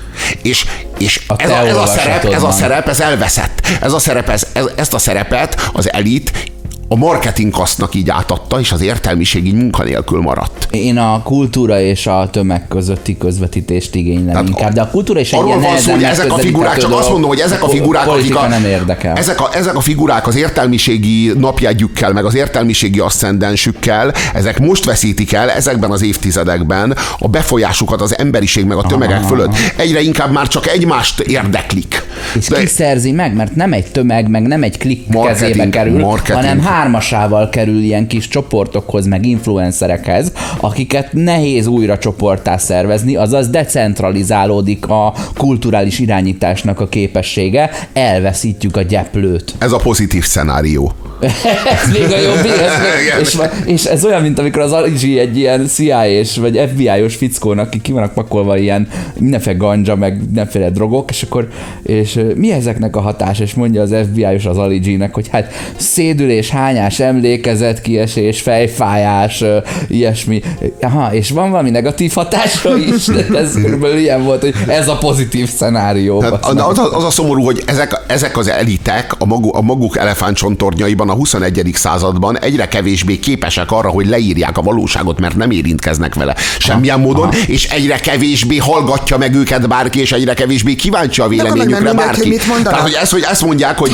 És, és
A
ez, a, ez, a szerep, ez a szerep, ez elveszett. Ez a szerep, ez, ez, ezt a szerepet az elit a marketing kasznak így átadta, és az értelmiség így munkanélkül maradt.
Én a kultúra és a tömeg közötti közvetítést igénylem
Tehát
inkább, de a kultúra is egy
Arról van szó, hogy ezek a figurák, csak azt mondom, hogy ezek a figurák, akik a,
nem érdekel.
Ezek a, ezek a figurák az értelmiségi napjegyükkel, meg az értelmiségi asszendensükkel, ezek most veszítik el ezekben az évtizedekben a befolyásukat az emberiség meg a tömegek fölött. Egyre inkább már csak egymást érdeklik.
És
De-
ki szerzi meg, mert nem egy tömeg, meg nem egy klik
Marketing,
kezébe kerül,
marketing.
hanem hármasával kerül ilyen kis csoportokhoz, meg influencerekhez, akiket nehéz újra csoportá szervezni, azaz decentralizálódik a kulturális irányításnak a képessége, elveszítjük a gyeplőt.
Ez a pozitív szenárió.
ez még a jobb, ez
Igen.
és, és, ez olyan, mint amikor az Aligi egy ilyen CIA-s vagy FBI-os fickónak, aki ki vannak pakolva ilyen mindenféle ganja, meg mindenféle drogok, és akkor és mi ezeknek a hatás? És mondja az FBI-os az Aliginek, hogy hát szédülés, hányás, emlékezet, kiesés, fejfájás, ilyesmi. Aha, és van valami negatív hatása is, de ez körülbelül ilyen volt, hogy ez a pozitív szenárió.
Tehát az, az, az a szomorú, hogy ezek, ezek az elitek a, magu, a maguk elefántcsontornyaiban a 21. században egyre kevésbé képesek arra, hogy leírják a valóságot, mert nem érintkeznek vele semmilyen módon, és egyre kevésbé hallgatja meg őket bárki, és egyre kevésbé kíváncsi a véleményükre
mindegy,
bárki.
hogy mit mondanak.
Tehát, hogy ezt, hogy ezt mondják, hogy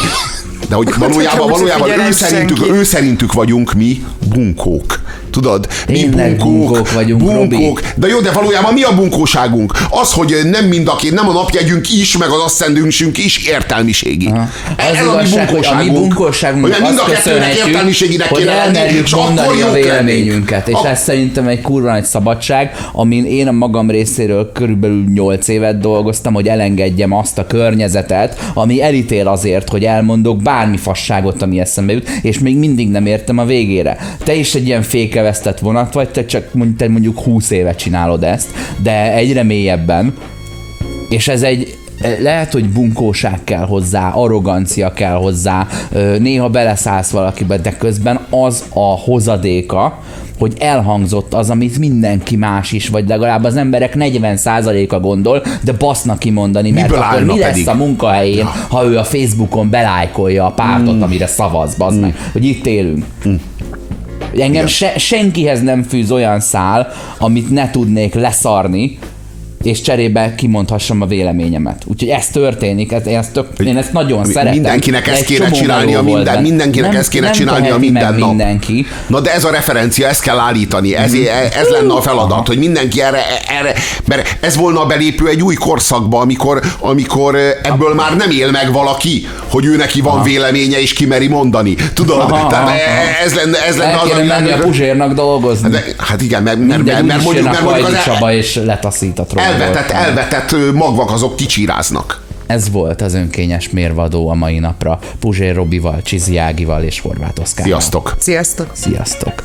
de hogy valójában, valójában ő, szerintük,
senki.
ő szerintük vagyunk mi bunkók. Tudod?
Tényleg bunkók vagyunk, Robi.
De jó, de valójában mi a bunkóságunk? Az, hogy nem mind a két, nem a napjegyünk is, meg az asszendünkünk is értelmiségi.
Az
Ez
igazság, a mi bunkóságunk
Hogy mind a kettőnek értelmiséginek
hogy
kéne lenni, és
mondani a véleményünket, és
A-
ez szerintem egy kurva nagy szabadság, amin én a magam részéről körülbelül 8 évet dolgoztam, hogy elengedjem azt a környezetet, ami elítél azért, hogy elmondok bármi fasságot, ami eszembe jut, és még mindig nem értem a végére. Te is egy ilyen fékevesztett vonat vagy, te csak te mondjuk 20 évet csinálod ezt, de egyre mélyebben, és ez egy lehet, hogy bunkóság kell hozzá, arrogancia kell hozzá, néha beleszállsz valakibe, de közben az a hozadéka, hogy elhangzott az, amit mindenki más is, vagy legalább az emberek 40%-a gondol, de basznak kimondani, mert
Miből
akkor mi lesz
pedig?
a munkahelyén, ha ő a Facebookon belájkolja a pártot,
Mm.
amire szavaz, bazd meg, hogy itt élünk. Hogy Engem se, senkihez nem fűz olyan szál, amit ne tudnék leszarni, és cserébe kimondhassam a véleményemet. Úgyhogy ez történik, ez, ezt tök, én ezt nagyon
Ami
szeretem.
mindenkinek
de
ezt kéne csinálnia minden- mindenkinek
nem,
ezt kéne
nem
csinálnia minden nap.
mindenki.
Na de ez a referencia, ezt kell állítani, ez,
Mhm.
ez lenne a feladat, hogy mindenki erre, erre, mert ez volna a belépő egy új korszakba, amikor, amikor ebből már nem él meg valaki, hogy ő neki van véleménye és kimeri mondani. Tudod?
Aha,
Tehát
aha,
ez lenne, ez lenne az,
kéne menni a
ami...
Puzsérnak dolgozni.
De, hát igen, mert, mert, mert, mert mondjuk, mert mondjuk az
Csaba, és letaszít a.
elvetett, elvetett magvak azok kicsíráznak.
Ez volt az önkényes mérvadó a mai napra. Puzsér Robival, Csizi Ágival és Horváth Oszkárral.
Sziasztok!
Sziasztok!
Sziasztok!